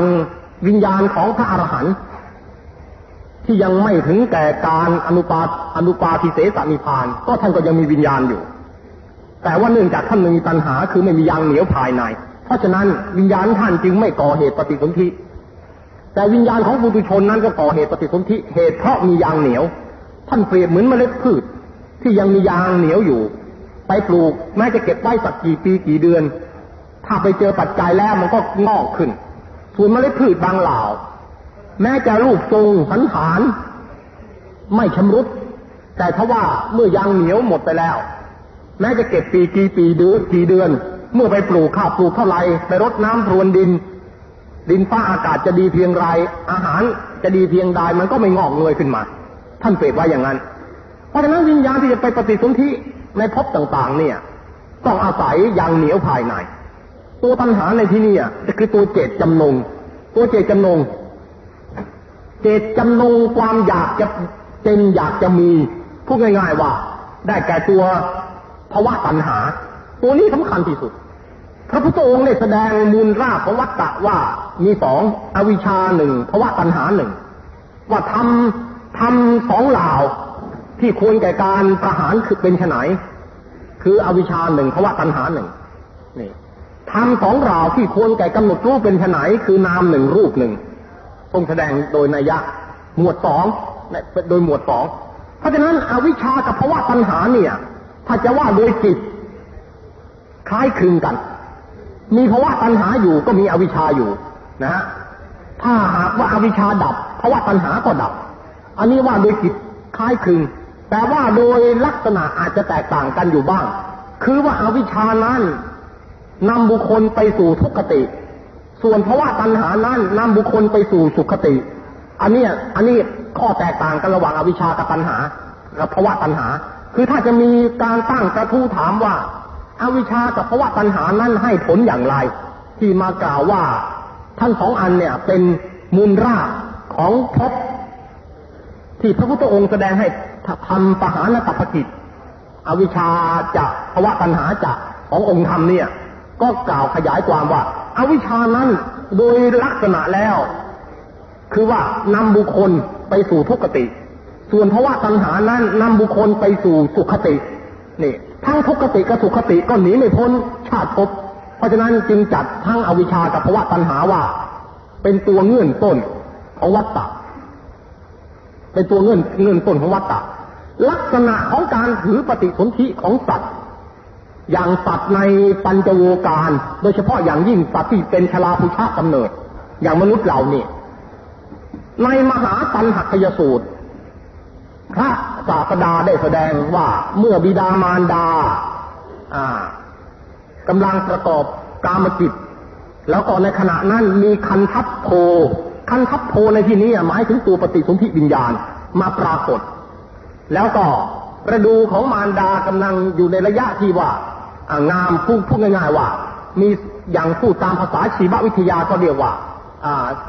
วิญญาณของพระอรหันต์ที่ยังไม่ถึงแก่การอนุปาอนุปาทิเสสนิพาน ก็ท่านก็ยังมีวิญญาณอยู่ แต่ว่าเนื่องจากท่านมีปัญหาคือไม่มียางเหนียวภายใน เพราะฉะนั้นวิญญาณท่านจึงไม่ก่อเหตุปฏิสนธิแต่วิญญาณของบุตุชนนั้นก็ก่อเหตุปฏิสนธิเหตุเพราะมียางเหนียว ท่านเปรียบเหมือนเมล็ดพืช ที่ยังมียางเหนียวอยู่ ไปปลูกแม้จะเก็บไว้สักกี่ปีกี่เดือน ถ้าไปเจอปัจจัยแล้วมันก็งอกขึ้น ส่วนเมล็ดพืชบางเหล่า แม้จะรูปทรงสันฐาน ไม่ชำรุดแต่ถ้าว่าเมื่อยางเหนียวหมดไปแล้ว แม้จะเก็บปีกี่ปีเดือนกี่เดือน เมื่อไปปลูกข้าวปลูกเท่าไรไปรดน้ำพรวนดิน ดินฟ้าอากาศจะดีเพียงไร อาหารจะดีเพียงใดมันก็ไม่งอกเงยขึ้นมา ท่านเปรียบไว้อย่างนั้น เพราะฉะนั้นวิญญาณที่จะไปปฏิสนธิในภพต่างๆ เนี่ย ต้องอาศัยอย่างเหนียวภายในตัวปัญหาในที่นี้จะคือตัวเจตจำนง ตัวเจตจำนง เจตจำนงความอยากจะเป็นอยากจะมีพูดง่ายๆว่า ได้แก่ตัว ภาวะตัณหา ตัวนี้สำคัญที่สุด พระพุทธองค์ได้แสดงมูลรากของวัตตะว่ามีสองอวิชชาหนึ่งภาวะตัณหาหนึ่งว่าทำทำสองเหล่าที่ควรแก่การประหารคือเป็นไนคืออวิชชาหนึ่งภาวะตัณหาหนึ่งนี่ทำสองเหล่าที่ควรแก่กำหนดรูปเป็นไนคือนามหนึ่งรูปหนึ่งทรงแสดงโดยนัยยะหมวดสองโดยหมวดสองเพราะฉะนั้นอวิชชากับภาวะตัณหาเนี่ย ถ้าจะว่าโดยจิต คล้ายคลึงกัน มีภาวะตัณหาอยู่ก็มีอวิชชาอยู่นะฮะถ้าหากว่าอวิชชาดับภาวะตัณหาก็ดับ อันนี้ว่าโดยจิตคล้ายคลึง แต่ว่าโดยลักษณะอาจจะแตกต่างกันอยู่บ้าง คือว่าอาวิชชานั้นนำบุคคลไปสู่ทุกขติ ส่วนเพราะว่าตัณหานั้นนำบุคคลไปสู่สุขติ อันนี้อันนี้ข้อแตกต่างกันระหว่างอวิชชากับตัณหากับภาวะตัณหา คือถ้าจะมีการตั้งกระทู้ถามว่าอาวิชากับภาวะตัณหานั้นให้ผลอย่างไร ที่มากล่าวว่าทั้งสองอันเนี่ยเป็นมูลรากของภพที่พระพุทธองค์แสดงให้ทำปหานตัปกิจ อวิชชาจะภาวะตัณหาจะขององค์ธรรมเนี่ย ก็กล่าวขยายความว่าอาวิชานั้นโดยลักษณะแล้ว คือว่านำบุคคลไปสู่ทุกขติ ส่วนภาวะตัณหานั้นนำบุคคลไปสู่สุขตินี่ทั้งทุกขติกับสุขติก็หนีไม่พ้นชาติภพเพราะฉะนั้นจึงจัดทั้งอวิชากับภาวะตัณหาว่า เป็นตัวเงื่อนต้นของวัฏฏะเป็นตัวเงื่อนเงื่อนต้นของวัฏฏะลักษณะของการถือปฏิสนธิของสัตว์อย่างสัตว์ในปัญจโวการ โดยเฉพาะอย่างยิ่งสัตว์ที่เป็นชลาภุชะกำเนิด อย่างมนุษย์เรานี่ในมหาตันหักยสูตร พระศาสดาได้แสดงว่าเมื่อบิดามารดาอ่ากำลังประกอบกามจิตแล้วก็ในขณะนั้นมีคันทัพโพคันทัพโพในที่นี้หมายถึงตัวปฏิสนธิวิญญาณมาปรากฏ แล้วก็ประดูของมารดากำลังอยู่ในระยะที่ว่างามพูดพูดง่าย ๆ ว่า มีอย่างพูดตามภาษาชีววิทยาก็เรียกว่า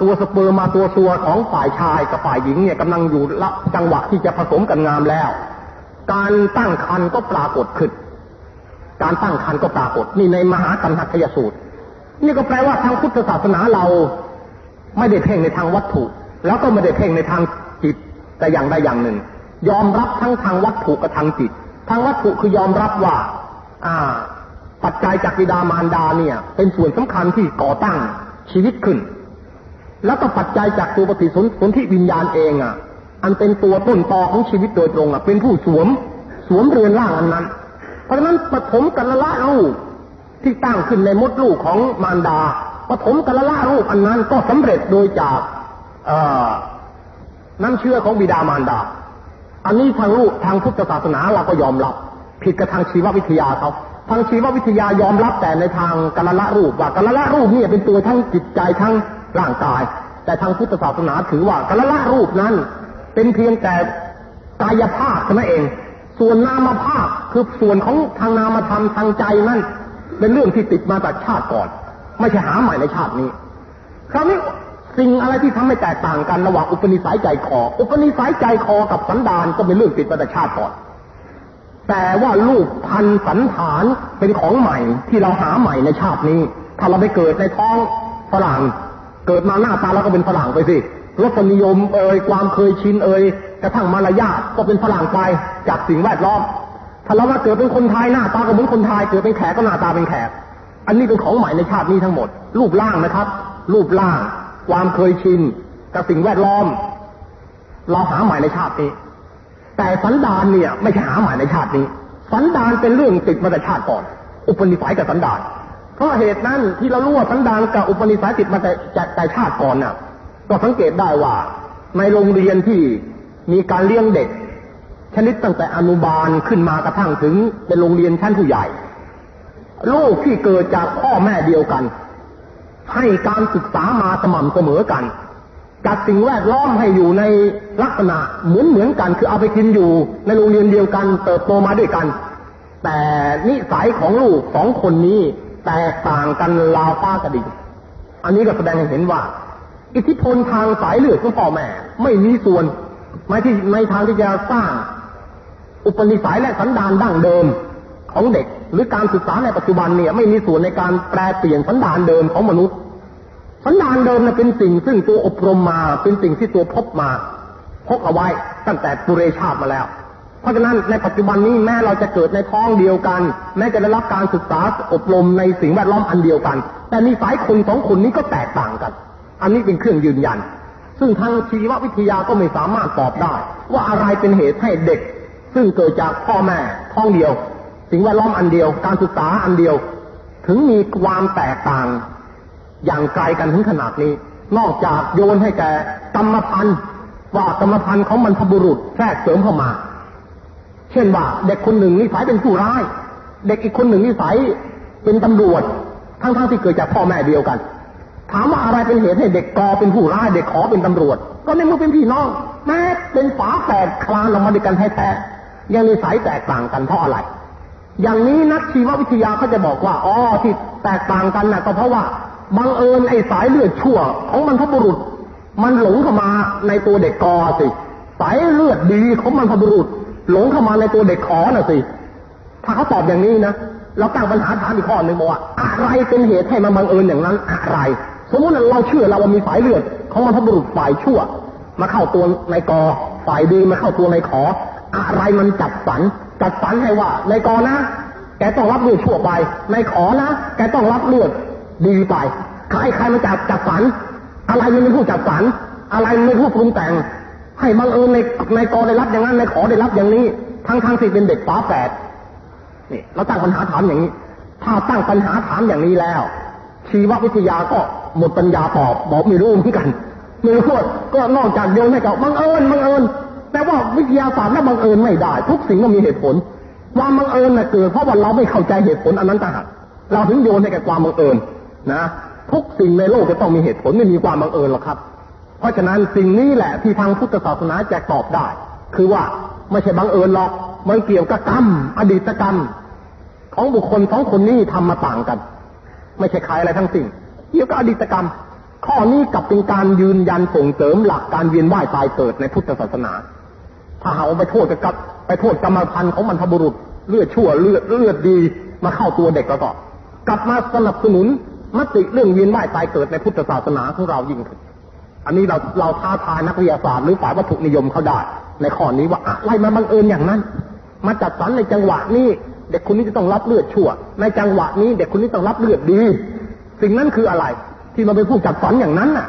ตัวสเปิร์มาตัวซัวของฝ่ายชายกับฝ่ายหญิงเนี่ยกำลังอยู่รับจังหวะที่จะผสมกันงามแล้ว การตั้งคันก็ปรากฏขึ้น การตั้งคันก็ปรากฏนี่ในมหากัณหักยสูตร นี่ก็แปลว่าทางพุทธศาสนาเราไม่ได้เพ่งในทางวัตถุ แล้วก็ไม่ได้เพ่งในทางจิตแต่อย่างใดอย่างหนึ่ง ยอมรับทั้งทางวัตถุกับทางจิต ทางวัตถุคือยอมรับว่า อ่า ปัจจัยจากบิดามารดาเนี่ย เป็นส่วนสำคัญที่ก่อตั้งชีวิตขึ้น แล้วก็ปัจจัยจากตัวปฏิสนธิวิญญาณเองอะ อันเป็นตัวต้นตอของชีวิตโดยตรงอะ เป็นผู้สวมสวมเรือนร่างอันนั้น เพราะฉะนั้นปฐมกัลละลูกที่ตั้งขึ้นในมดลูกของมารดาปฐมกัลละรูปอันนั้นก็สำเร็จโดยจากน้ำเชื่อของบิดามารดา อันนี้ทางลูกทางพุทธศาสนาเราก็ยอมรับ ผิดกับทางชีววิทยาเขาทางชีววิทยายอมรับแต่ในทางกัลละรูปว่ากัลละรูปนี่เป็นตัวทั้งจิตใจทั้ง ร่างกาย แต่ทางพุทธศาสนาถือว่ากัลละรูปนั้น เป็นเพียงแต่กายภาพเท่านั้นเอง ส่วนนามภาพคือส่วนของทางนามธรรมทางใจนั้นเป็นเรื่องที่ติดมาจากชาติก่อน ไม่ใช่หาใหม่ในชาตินี้ คราวนี้สิ่งอะไรที่ทำให้แตกต่างกันระหว่างอุปนิสัยใจคอ อุปนิสัยใจคอกับสันดานก็เป็นเรื่องติดมาจากชาติก่อนแต่ว่าลูกพันสันฐานเป็นของใหม่ที่เราหาใหม่ในชาตินี้ ถ้าเราไปเกิดในท้องฝรั่ง เกิดมาหน้าตาเราก็เป็นฝรั่งไปสิรสนิยมเอ่ยความเคยชินเอ่ยกระทั่งมารยาทก็เป็นฝรั่งไปจากสิ่งแวดล้อมถ้าเรามาเกิดเป็นคนไทยหน้าตาก็เหมือนคนไทยเกิดเป็นแขกก็หน้าตาเป็นแขก อันนี้เป็นของใหม่ในชาตินี้ทั้งหมด รูปร่างนะครับ รูปร่าง ความเคยชินกับสิ่งแวดล้อม เราหาใหม่ในชาตินี้ แต่สันดานเนี่ย ไม่ใช่หาใหม่ในชาตินี้ สันดานเป็นเรื่องติดมาแต่ชาติก่อน อุปนิสัยกับสันดาน เพราะเหตุนั้นที่เรารู้ว่าสันดานกับอุปนิสัยติดมาแต่แต่ชาติก่อนน่ะ ก็สังเกตได้ว่า ในโรงเรียนที่มีการเลี้ยงเด็ก ชนิดตั้งแต่อนุบาลขึ้นมากระทั่งถึงเป็นโรงเรียนชั้นผู้ใหญ่ ลูกที่เกิดจากพ่อแม่เดียวกัน ให้การศึกษามาสม่ำเสมอกันจัดสิ่งแวดล้อมให้อยู่ในลักษณะเหมือนเหมือนกัน คือเอาไปกินอยู่ในโรงเรียนเดียวกัน เติบโตมาด้วยกัน แต่นิสัยของลูกสองคนนี้ แตกต่างกันลาวฟ้ากระดิ่งอันนี้ก็แสดงให้เห็นว่า อิทธิพลทางสายเลือดของพ่อแม่ ไม่มีส่วนไม่ที่ในทางที่จะสร้าง อุปนิสัยและสันดานดั้งเดิมของเด็ก หรือการศึกษาในปัจจุบันเนี่ย ไม่มีส่วนในการแปลเปลี่ยนสันดานเดิมของมนุษย์ สันดานเดิมนะเป็นสิ่งซึ่งตัวอบรมมาเป็นสิ่งที่ตัวพบมาพกเอาไว้ตั้งแต่ปุเรชาติมาแล้ว เพราะฉะนั้นในปัจจุบันนี้แม้เราจะเกิดในท้องเดียวกัน แม้จะได้รับการศึกษาอบรมในสิ่งแวดล้อมอันเดียวกัน แต่มีสายคนสองคนนี้ก็แตกต่างกัน อันนี้เป็นเครื่องยืนยัน ซึ่งทางชีววิทยาก็ไม่สามารถตอบได้ ว่าอะไรเป็นเหตุให้เด็ก ซึ่งเกิดจากพ่อแม่ท้องเดียว สิ่งแวดล้อมอันเดียว การศึกษาอันเดียว ถึงมีความแตกต่าง อย่างไกลกันถึงขนาดนี้ นอกจากโยนให้แกกรรมพันธ์ว่ากรรมพันธ์ของมันพบุรุษแทรกเสริมเข้ามา เช่นว่าเด็กคนหนึ่งนิสัยเป็นผู้ร้าย เด็กอีกคนหนึ่งนิสัยเป็นตำรวจ ทั้งๆที่เกิดจากพ่อแม่เดียวกัน ถามว่าอะไรเป็นเหตุให้เด็กกอเป็นผู้ร้าย เด็กขอเป็นตำรวจ ก็ในเมื่อเป็นพี่น้อง แม้เป็นฝาแฝดคลานออกมาด้วยกันแท้ๆยังนิสัยแตกต่างกันเพราะอะไร อย่างนี้นักชีววิทยาเขาจะบอกว่าอ๋อที่แตกต่างกันนะ่ะก็เพราะว่าบังเอิญไอ้สายเลือดชั่ว ของมันพบุรุษ มันหลงเข้ามาในตัวเด็กกอสิสายเลือดดีของมันพบุรุษ หลงเข้ามาในตัวเด็กขอน่ะสิ ถ้าเขาตอบอย่างนี้นะเราตั้งปัญหาถามอีกข้อหนึ่งบอกว่าอะไรเป็นเหตุให้มันบังเอิญอย่างนั้นอะไร สมมติเราเชื่อเราว่ามีสายเลือดของมันพบุรุษฝ่ายชั่ว มาเข้าตัวในกอฝ่ายดีมาเข้าตัวในขอ อะไรมันจัดสรรจัดสรรให้ว่า ในกอนะแกต้องรับเลือดชั่วไป ในขอนะแกต้องรับเลือดดีไปใครใครมาจัดจัดสรรอะไรมันเป็นผู้จัดสรรอะไรมันเป็นผู้ปรุงแต่ง ให้บังเอิญในในกอได้รับอย่างนั้นในขอได้รับอย่างนี้ ทั้งทั้งที่เป็นเด็กฝาแฝดนี่เราตั้งปัญหาถามอย่างนี้ ถ้าตั้งปัญหาถามอย่างนี้แล้ว ชีววิทยาก็หมดปัญญาตอบบอกไม่รู้เหมือนกันไม่รู้ก็นอกจากโยนให้กับบังเอิญบังเอิญแต่ว่าวิทยาศาสตร์และบังเอิญไม่ได้ ทุกสิ่งมันมีเหตุผลความบังเอิญน่ะเกิดเพราะว่าเราไม่เข้าใจเหตุผลอันนั้นต่างหากเราถึงโยนให้กับความบังเอิญนะทุกสิ่งในโลกจะต้องมีเหตุผลไม่มีความบังเอิญหรอกครับ เพราะฉะนั้นสิ่งนี้แหละที่ทางพุทธศาสนาจะตอบได้ คือว่าไม่ใช่บังเอิญหรอก มันเกี่ยวกับกรรม อดีตกรรม ของบุคคลสองคนนี้ทำมาต่างกัน ไม่ใช่ใครอะไรทั้งสิ้นเกี่ยวกับอดีตกรรม ข้อนี้กับเป็นการยืนยันส่งเสริมหลักการเวียนว่ายตายเกิดในพุทธศาสนา ถ้าเอาไปโทษกับไปโทษกรรมพันธุ์ของมันทบุรุษเลือดชั่วเลือดเลือดดีมาเข้าตัวเด็กแล้วก็ กลับมาสนับสนุนมติเรื่องเวียนว่ายตายเกิดในพุทธศาสนาของเรายิ่งขึ้น อันนี้เราเราท้าทายนักวิทยาศาสตร์หรือฝ่ายวัตถุนิยมเขาได้ในข้อนี้ว่าอะไรมาบังเอิญอย่างนั้น มาจัดสรรในจังหวะนี้ เด็กคนนี้จะต้องรับเลือดชั่ว ในจังหวะนี้เด็กคนนี้ต้องรับเลือดดี สิ่งนั้นคืออะไร ที่มาเป็นผู้จัดสรรอย่างนั้นน่ะ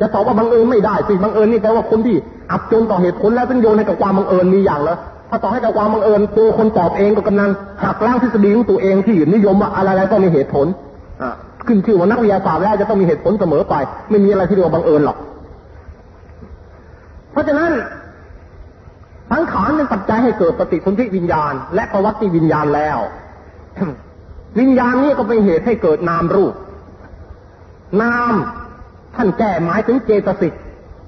จะตอบว่าบังเอิญไม่ได้สิบังเอิญนี่แปลว่าคนที่อับจนต่อเหตุผลแล้วเป็นโยนให้กับความบังเอิญมีอย่างแล้วถ้าต่อให้กับความบังเอิญตัวคนตอบเองก็กำลังหักล้างทฤษฎีของตัวเองที่นิยมว่าอะไรๆต้องมีเหตุผลอ่า ขึ้นชื่อว่านักวิทยาศาสตร์แล้วจะต้องมีเหตุผลเสมอไป ไม่มีอะไรที่เรียกว่าบังเอิญหรอก เพราะฉะนั้นสังขารเป็นปัจจัยให้เกิดปฏิสนธิวิญญาณ และประวัติวิญญาณแล้ว วิญญาณนี้ก็เป็นเหตุให้เกิดนามรูป นามท่านแก้หมายถึงเจตสิก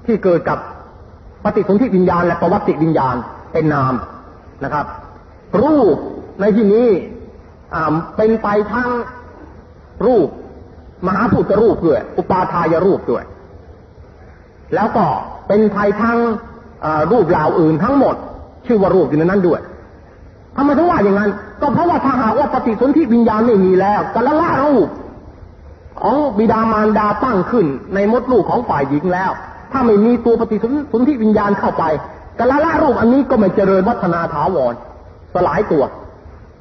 ที่เกิดกับปฏิสนธิวิญญาณ และประวัติวิญญาณเป็นนามนะครับ รูปในที่นี้เป็นไปทั้งรูป มหาพุทธรูปด้วย อุปาทายรูปด้วย แล้วก็เป็นไปทั้งรูปเหล่าอื่นทั้งหมด ชื่อว่ารูปอยู่ในนั้นด้วยทำไมถึงว่าอย่างนั้น ก็เพราะว่าถ้าหากว่าปฏิสนธิวิญญาณไม่มีแล้วกละละรูปของบิดามารดาตั้งขึ้น ในมดลูกของฝ่ายหญิงแล้ว ถ้าไม่มีตัวปฏิสนธิวิญญาณเข้าไปกละละรูปอันนี้ก็ไม่เจริญวัฒนาถาวรสลายตัว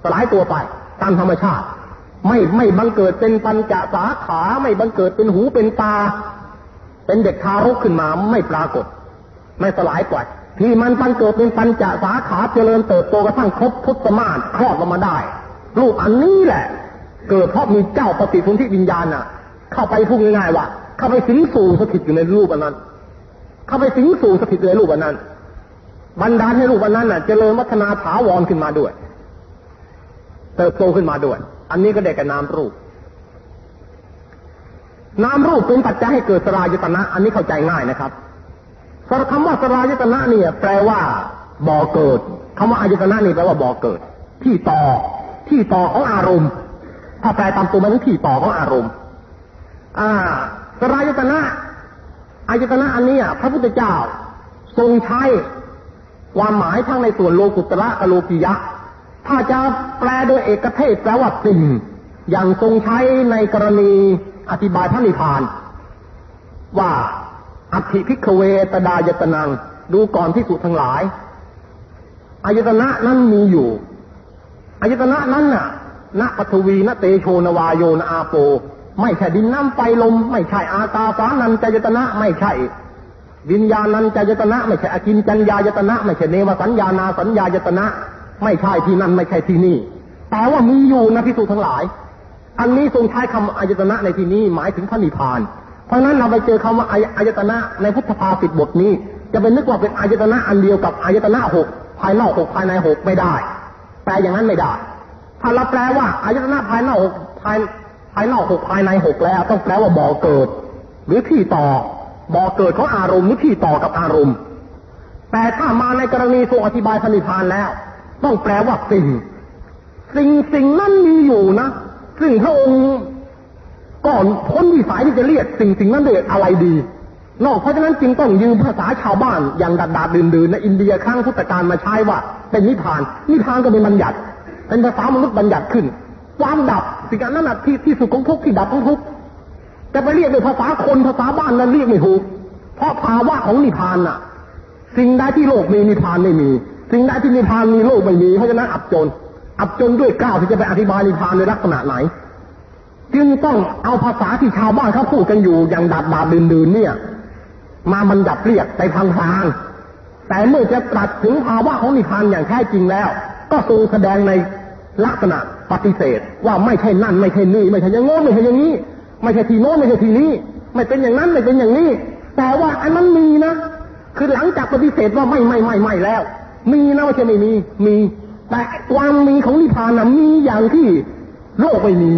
สลายตัวไปตามธรรมชาติ ไม่ไม่บังเกิดเป็นปัญจสาขา ไม่บังเกิดเป็นหูเป็นตา เป็นเด็กทารกขึ้นมาไม่ปรากฏ ไม่สลายปล่อยที่มันบังเกิดเป็นปัญจสาขาเจริญเติบโตกระทั่งครบพุทธมาศคลอดออกมาได้รูปอันนี้แหละ เกิดเพราะมีเจ้าปฏิสนธิวิญญาณน่ะ เข้าไปพูดง่ายๆว่า เข้าไปสิงสู่สถิตอยู่ในรูปอันนั้น เข้าไปสิงสู่สถิตในรูปอันนั้นบรรดาให้รูปอันนั้นน่ะเจริญวัฒนาถาวรขึ้นมาด้วย เติบโตขึ้นมาด้วย อันนี้ก็ได้กับนามรูป นามรูปเป็นปัจจัยให้เกิดสลายตนะ อันนี้เข้าใจง่ายนะครับสรคำว่าสลายตนะเนี่ย แปลว่าบ่อเกิดคำว่าอายตนะนี่แปลว่าบ่อเกิด ที่ต่อที่ต่อของอารมณ์ ถ้าแปลตามตัวมันที่ต่อของอารมณ์ อ่าสลายตนะอายตนะอันนี้พระพุทธเจ้า ทรงใช้ความหมายทั้งในส่วนโลกุตระกับโลกิยะ ถ้าจะแปลโดยเอกเทศแปลว่าสิ่ง อย่างทรงใช้ในกรณีอธิบายพระนิพพาน ว่าอัติพิกเวตดายตนัง ดูก่อนที่สุทั้งหลายอายตนะนั้นมีอยู่อายตนะนั้นน่ะณปฐวีณเตโชนวายโยนอาโป ไม่ใช่ดินน้ำไฟลม ไม่ใช่อากาสานันจายตนะไม่ใช่วิญญาณันจายตนะ ไม่ใช่อกินจัญญายตนะ ไม่ใช่เนวสัญญานาสัญญายตนะ ไม่ใช่ที่นั่นไม่ใช่ที่นี่ แต่ว่ามีอยู่นะพิสูจทั้งหลาย อันนี้ทรงใช้คำอายตนะในที่นี้หมายถึงพระนิพพาน เพราะนั้นเราไปเจอคำว่าอายตนะในพุทธภาษิตบทนี้ จะเป็นนึกว่าเป็นอายตนะอันเดียวกับอายตนะหกภายนอกหกภายในหกไม่ได้แปลอย่างนั้นไม่ได้ ถ้าเราแปลว่าอายตนะภายนอกหกภายภายนอกหกภายในหกแล้ว ต้องแปลว่าบ่อเกิด หรือที่ต่อบ่อเกิดของอารมณ์หรือที่ต่อกับอารมณ์ แต่ถ้ามาในกรณีทรงอธิบายพระนิพพานแล้ว ต้องแปลว่าสิ่ง สิ่งสิ่งนั้นมีอยู่นะ ซึ่งพระองค์ก่อนพ้นวิสัยที่จะเรียกสิ่งสิ่งนั้นเรียกอะไรดี นอกเพราะฉะนั้นจึงต้องยืมภาษาชาวบ้านอย่างดัดดาดื่นดื่นในอินเดียครั้งพุทธกาลมาใช้ว่า เป็นนิพพาน นิพพานก็เป็นบัญญัติ เป็นภาษามนุษย์บัญญัติขึ้น ความดับสิ่งนั้นน่ะที่ที่สุดของทุกที่ดับของทุกจะไปเรียกด้วยภาษาคนภาษาบ้านนั้นเรียกไม่ถูกเพราะภาวะของนิพพานน่ะ สิ่งใดที่โลกมีนิพพานไม่มี สิ่งใดที่นิพพานมีโลกไม่มีเพราะฉะนั้นอับจน อับจนด้วยก้าวที่จะไปอธิบายนิพพานในลักษณะไหน จึงต้องเอาภาษาที่ชาวบ้านเขาพูดกันอยู่อย่างดาบดาบดืนดืนเนี่ย มาบรรยัติเรียกไปทางทางแต่เมื่อจะตรัสถึงภาวะของนิพพานอย่างแท้จริงแล้ว ก็ทรงแสดงในลักษณะปฏิเสธ ว่าไม่ใช่นั่นไม่ใช่นี่ ไม่ใช่อย่างโน้นไม่ใช่อย่างนี้ ไม่ใช่ทีโน้นไม่ใช่ทีนี้ ไม่เป็นอย่างนั้นไม่เป็นอย่างนี้ แต่ว่าอันนั้นมีนะคือหลังจากปฏิเสธว่าไม่ไม่ไม่ไม่แล้ว มีนะไม่ใช่ไม่มี มี แต่ความมีของนิพพานนะมีอย่างที่โลกไม่มี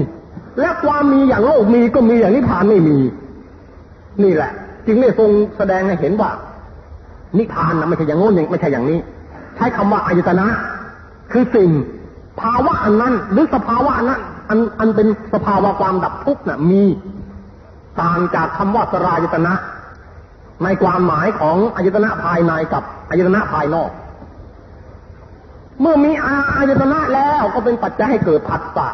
และความมีอย่างโลกมีก็มีอย่างนิพพานไม่มี นี่แหละ จึงได้ทรงแสดงให้เห็นว่า นิพพานนะไม่ใช่อย่างโน้นไม่ใช่อย่างนี้ ใช้คำว่าอายตนะ คือสิ่งภาวะอันนั้นหรือสภาวะนั้นอันอันเป็นสภาวะความดับทุกข์น่ะมีต่างจากคำว่าสรายตนะ ในความหมายของอายตนะภายในกับอายตนะภายนอก เมื่อมีอาอายตนะแล้วก็เป็นปัจจัยให้เกิดผัสสะ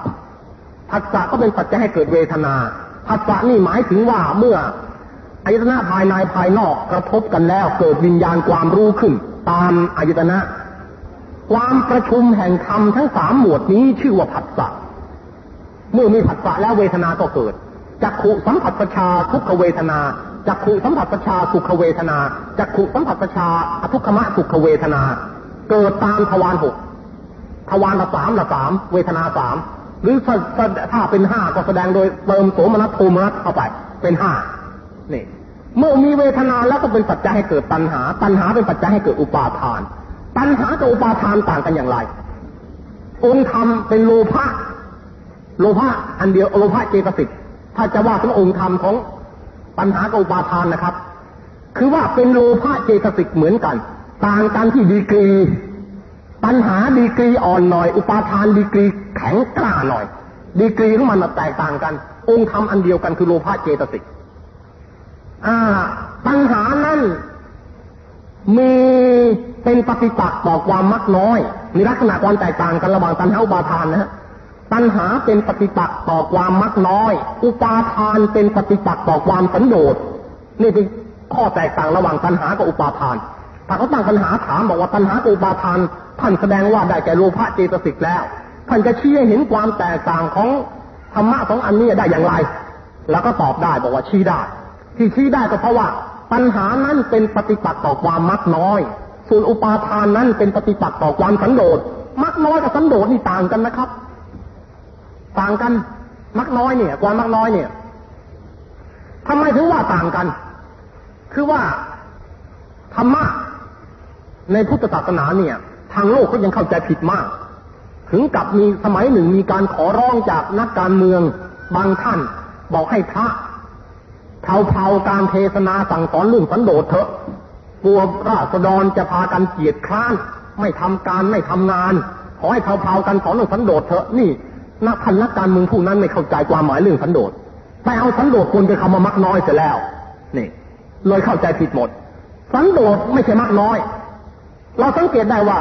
ผัสสะก็เป็นปัจจัยให้เกิดเวทนาผัสสะนี่หมายถึงว่าเมื่ออายตนะภายในภายนอกกระทบกันแล้ว เกิดวิญญาณความรู้ขึ้น ตามอายตนะ ความประชุมแห่งธรรมทั้งสามหมวดนี้ชื่อว่าผัสสะเมื่อมีผัสสะแล้วเวทนาก็เกิดจักขุสัมผัสประชาทุกขเวทนาจักขุสัมผัสประชาสุขเวทนาจักขุสัมผัสประชาอทุกขมะสุขเวทนา เกิดตามทวารหกทวารละสามละสามเวทนาสามหรือถ้าเป็นห้าก็แสดงโดยเติมโสมนัสโทมนัสเข้าไป เป็นห้านี่ เมื่อมีเวทนาแล้วก็เป็นปัจจัยให้เกิดตัณหา ตัณหาเป็นปัจจัยให้เกิดอุปาทาน ตัณหากับอุปาทานต่างกันอย่างไร องค์ธรรมเป็นโลภะโลภะอันเดียวโลภะเจตสิกถ้าจะว่าถึงองค์ธรรมของปัญหากับอุปาทานนะครับ คือว่าเป็นโลภะเจตสิกเหมือนกัน ต่างกันที่ดีกรี ปัญหาดีกรีอ่อนหน่อย อุปาทานดีกรีแข็งกล้าหน่อย ดีกรีของมันแตกต่างกัน องค์ธรรมอันเดียวกันคือโลภะเจตสิกปัญหานั้นมีเป็นปฏิปักษ์ต่อความมักน้อย มีลักษณะความแตกต่างกันระหว่างตัณหาอุปาทานนะฮะตัณหาเป็นปฏิปักษ์ต่อความมักน้อย อุปาทานเป็นปฏิปักษ์ต่อความสันโดษนี่เป็นข้อแตกต่างระหว่างตัณหากับอุปาทาน ถ้าเขาตั้งปัญหาถามบอกว่าตัณหาอุปาทาน ท่านแสดงว่าได้แก่โลภะเจตสิกแล้ว ท่านจะชี้ให้เห็นความแตกต่างของธรรมะสองอันนี้ได้อย่างไร แล้วก็ตอบได้บอกว่าชี้ได้ ที่ชี้ได้ก็เพราะว่าปัญหานั้นเป็นปฏิปักษ์ต่อความมักน้อย ส่วนอุปาทานนั้นเป็นปฏิปักษ์ต่อความสันโดษ มักน้อยกับสันโดษนี่ต่างกันนะครับ ต่างกัน มักน้อยเนี่ย ความมักน้อยเนี่ยทำไมถึงว่าต่างกัน คือว่าธรรมะ ในพุทธศาสนาเนี่ย ทางโลกเขายังเข้าใจผิดมาก ถึงกับมีสมัยหนึ่งมีการขอร้องจากนักการเมืองบางท่าน บอกให้พระเผาๆการเทศนาสั่งสอนเรื่องสันโดษเถอะกลัวราษฎรจะพากันเกียดคร้าน ไม่ทำการไม่ทำงาน ขอให้เผาๆกันสอนเรื่องสันโดษเถอะนี่นักพันนักการเมืองผู้นั้นไม่เข้าใจความหมายเรื่องสันโดษไปเอาสันโดษคนไปคำมามักน้อยเสียแล้ว นี่ เลยเข้าใจผิดหมด สันโดษไม่ใช่มักน้อย เราสังเกตได้ว่า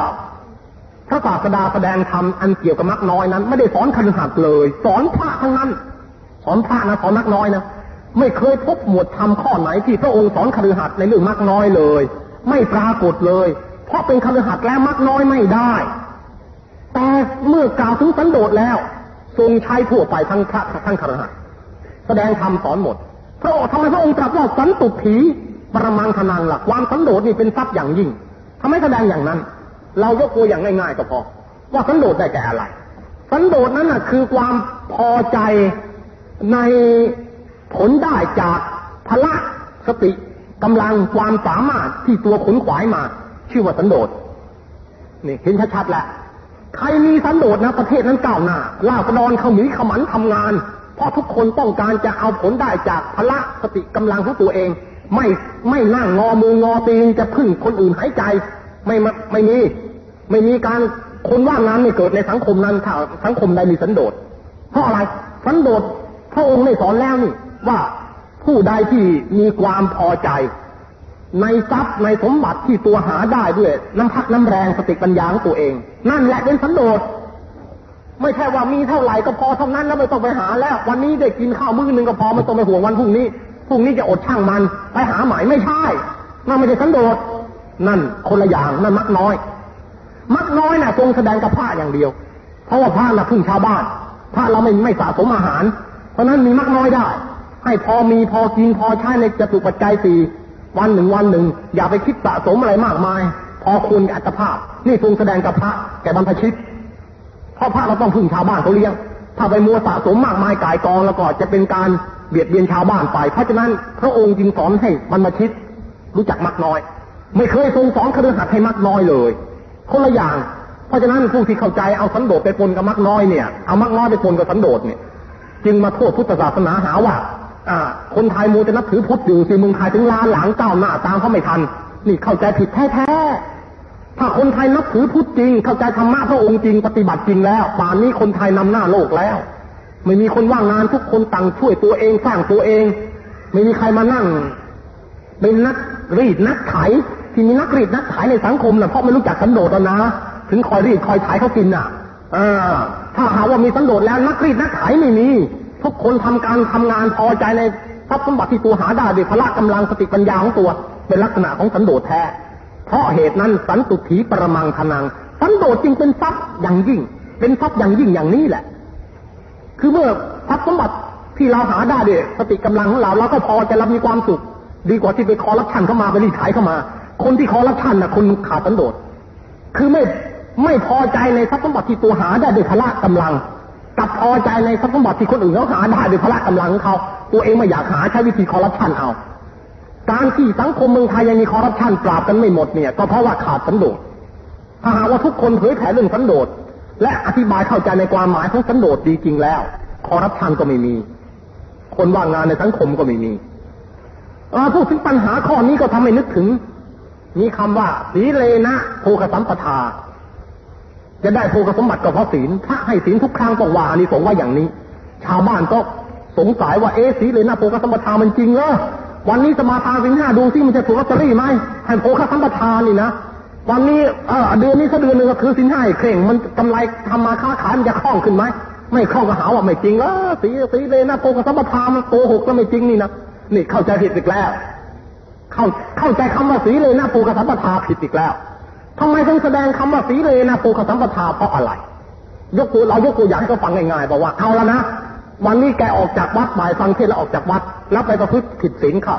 พระศาสดาแสดงธรรมอันเกี่ยวกับมักน้อยนั้น ไม่ได้สอนคฤหัสถ์เลย สอนพระทั้งนั้น สอนพระนะสอนมักน้อยนะไม่เคยพบหมวดธรรมข้อไหนที่พระองค์สอนคฤหัสถ์ในเรื่องมักน้อยเลย ไม่ปรากฏเลย เพราะเป็นคฤหัสถ์แล้วมักน้อยไม่ได้ แต่เมื่อกล่าวถึงสันโดษแล้ว ทรงใช้ทั่วไปทั้งพระทั้งคฤหัสถ์แสดงธรรมสอนหมดพระองค์ทำไมพระองค์ตรัสว่าสันตุผีปรมังทนังหลักความสันโดษนี่เป็นทรัพย์อย่างยิ่ง ทำไมแสดงอย่างนั้น เรายกตัวอย่างง่ายๆก็พอ ว่าสันโดษได้แก่อะไร สันโดษนั้นน่ะคือความพอใจในผลได้จากพละสติกำลังความสามารถที่ตัวขนขวายมา ชื่อว่าสันโดษนี่เห็นชัดๆแล้วใครมีสันโดษนะ ประเทศนั้นก้าวหน้าล่ากระดอนเขาหมีขมันทำงาน เพราะทุกคนต้องการจะเอาผลได้จากพละสติกำลังของตัวเอง ไม่ไม่นั่งงอมืองอตีนจะพึ่งคนอื่นหายใจ ไม่ไม่ไม,มี ไม่มีการคนว่างงานไม่เกิดในสังคมนั้นถ้าสังคมใดมีสันโดษเพราะอะไรสันโดษพระองค์ได้สอนแล้วนี่ ว่าผู้ใดที่มีความพอใจ ในทรัพย์ในสมบัติที่ตัวหาได้ด้วย น้ำพักน้ำแรงสติปัญญาของตัวเอง นั่นแหละเป็นสันโดษไม่ใช่ว่ามีเท่าไหร่ก็พอเท่านั้นแล้วไม่ต้องไปหาแล้ว วันนี้ได้กินข้าวมื้อหนึ่งก็พอไม่ต้องไปห่วงวันพรุ่งนี้ พรุ่งนี้จะอดช่างมัน ไปหาใหม่ไม่ใช่นั่นไม่ใช่สันโดษนั่นคนละอย่างนั่นมักน้อย มักน้อยน่ะทรงแสดงกับพระอย่างเดียว เพราะว่าพระน่ะพึ่งชาวบ้านพระเราไม่ไม่สะสมอาหาร เพราะนั้นมีมักน้อยได้ ให้พอมีพอกินพอใช้ในจตุปัจจัยสี่วันหนึ่งวันหนึ่ง อย่าไปคิดสะสมอะไรมากมาย พอคุณอัตภาพ นี่ทรงแสดงกับพระแก่บรรพชิตเพราะพระเราต้องพึ่งชาวบ้านเขาเลี้ยง ถ้าไปมัวสะสมมากมายกายกองแล้วก็จะเป็นการ เบียดเบียนชาวบ้านไปเพราะฉะนั้นพระองค์จึงสอนให้บรรพชิตรู้จักมักน้อย ไม่เคยทรงสอนคฤหัสถ์ให้มักน้อยเลยคนละอย่าง เพราะฉะนั้นผู้ที่เข้าใจเอาสันโดษไปปนกับมักน้อยเนี่ยเอามักน้อยไปปนกับสันโดษเนี่ย จึงมาโทษพุทธศาสนาหาว่าอ่า คนไทยมูจะนับถือพุทธอยู่สิเมึงไทยถึงล้าหลังเก้าหน้าตามเขาไม่ทัน นี่เข้าใจผิดแท้ๆถ้าคนไทยนับถือพุทธจริง เข้าใจธรรมะพระองค์จริงปฏิบัติจริงแล้วป่านนี้คนไทยนำหน้าโลกแล้ว ไม่มีคนว่างงานทุกคนต่างช่วยตัวเองสร้างตัวเอง ไม่มีใครมานั่ง เป็นนักรีดนักไถที่มีนักรีดนักไถในสังคมนะเพราะไม่รู้จักสันโดษแล้วนะถึงคอยรีดคอยไถเขากินน่ะอถ้าหาว่ามีสันโดษแล้วนักรีดนักไถไม่มีทุกคนทำการทำงานพอใจในทรัพย์สมบัติที่ตัวหาได้ด้วยพละกำลังสติปัญญาของตัว เป็นลักษณะของสันโดษแท้ เพราะเหตุนั้นสันตุถีประมังทนัง สันโดษจึงเป็นทรัพย์อย่างยิ่ง เป็นทรัพย์อย่างยิ่งอย่างนี้แหละ คือเมื่อทรัพย์สมบัติที่เราหาได้เด้วยสติกำลังของเราเราก็พอจะรับมีความสุข ดีกว่าที่ไปคอรับชันเข้ามาไปรีดไถเข้ามา คนที่คอรับชันน่ะคนขาดสันโดษคือไม่ไม่พอใจในทรัพย์สมบัติที่ตัวหาได้ด้วยพละกำลังกับพอใจในทรัพย์สมบัติที่คนอื่นเขาหาได้ด้วยพละกำลังของเขา ตัวเองไม่อยากหาใช้วิธีคอรับชันเอา การที่สังคมเมืองไทยยังมีคอร์รัปชันปราบกันไม่หมดเนี่ย ก็เพราะว่าขาดสันโดษถ้าหากว่าทุกคนเผยแผ่เรื่องสันโดษ และอธิบายเข้าใจในความหมายของสันโดษดีจริงแล้วคอร์รัปชันก็ไม่มี คนว่างงานในสังคมก็ไม่มีพูดถึงปัญหาข้อนี้ก็ทำให้นึกถึง มีคำว่าสีเลนะโภกสัมปทา จะได้โภกสมบัติก็เพราะศีลพระให้ศีลทุกครั้งต้องว่านี่สงว่าอย่างนี้ ชาวบ้านก็สงสัยว่าเอ๊ะสีเลนะโภกสัมปทามันจริงเหรอวันนี้สมาทานสินห้าดูซิมันจะถูกลอตเตอรี่ไหมให้โภคสัมปทานนี่นะ วันนี้เออเดือนนี้สักเดือนหนึ่งก็คือสินห้าเคร่ง มันกำไรทำมาค้าขายมันจะคล่องขึ้นไหมไม่คล่องก็หาว่าไม่จริงแล้วสีสีเลยนะโภคสัมปทานมันโกหกก็ไม่จริงนี่นะนี่เข้าใจผิดอีกแล้ว เข้าเข้าใจคำว่าสีเลยนะโภคสัมปทาผิดอีกแล้วทำไมถึงแสดงคำว่าสีเลยนะโภคสัมปทาเพราะอะไร ยกตัวเรายกตัวอย่างให้เขาฟังง่ายๆบอกว่าเอาแล้วนะวันนี้แกออกจากวัดบ่ายฟังเทศแล้วออกจากวัด แล้วไปประพฤติผิดศีลเข้า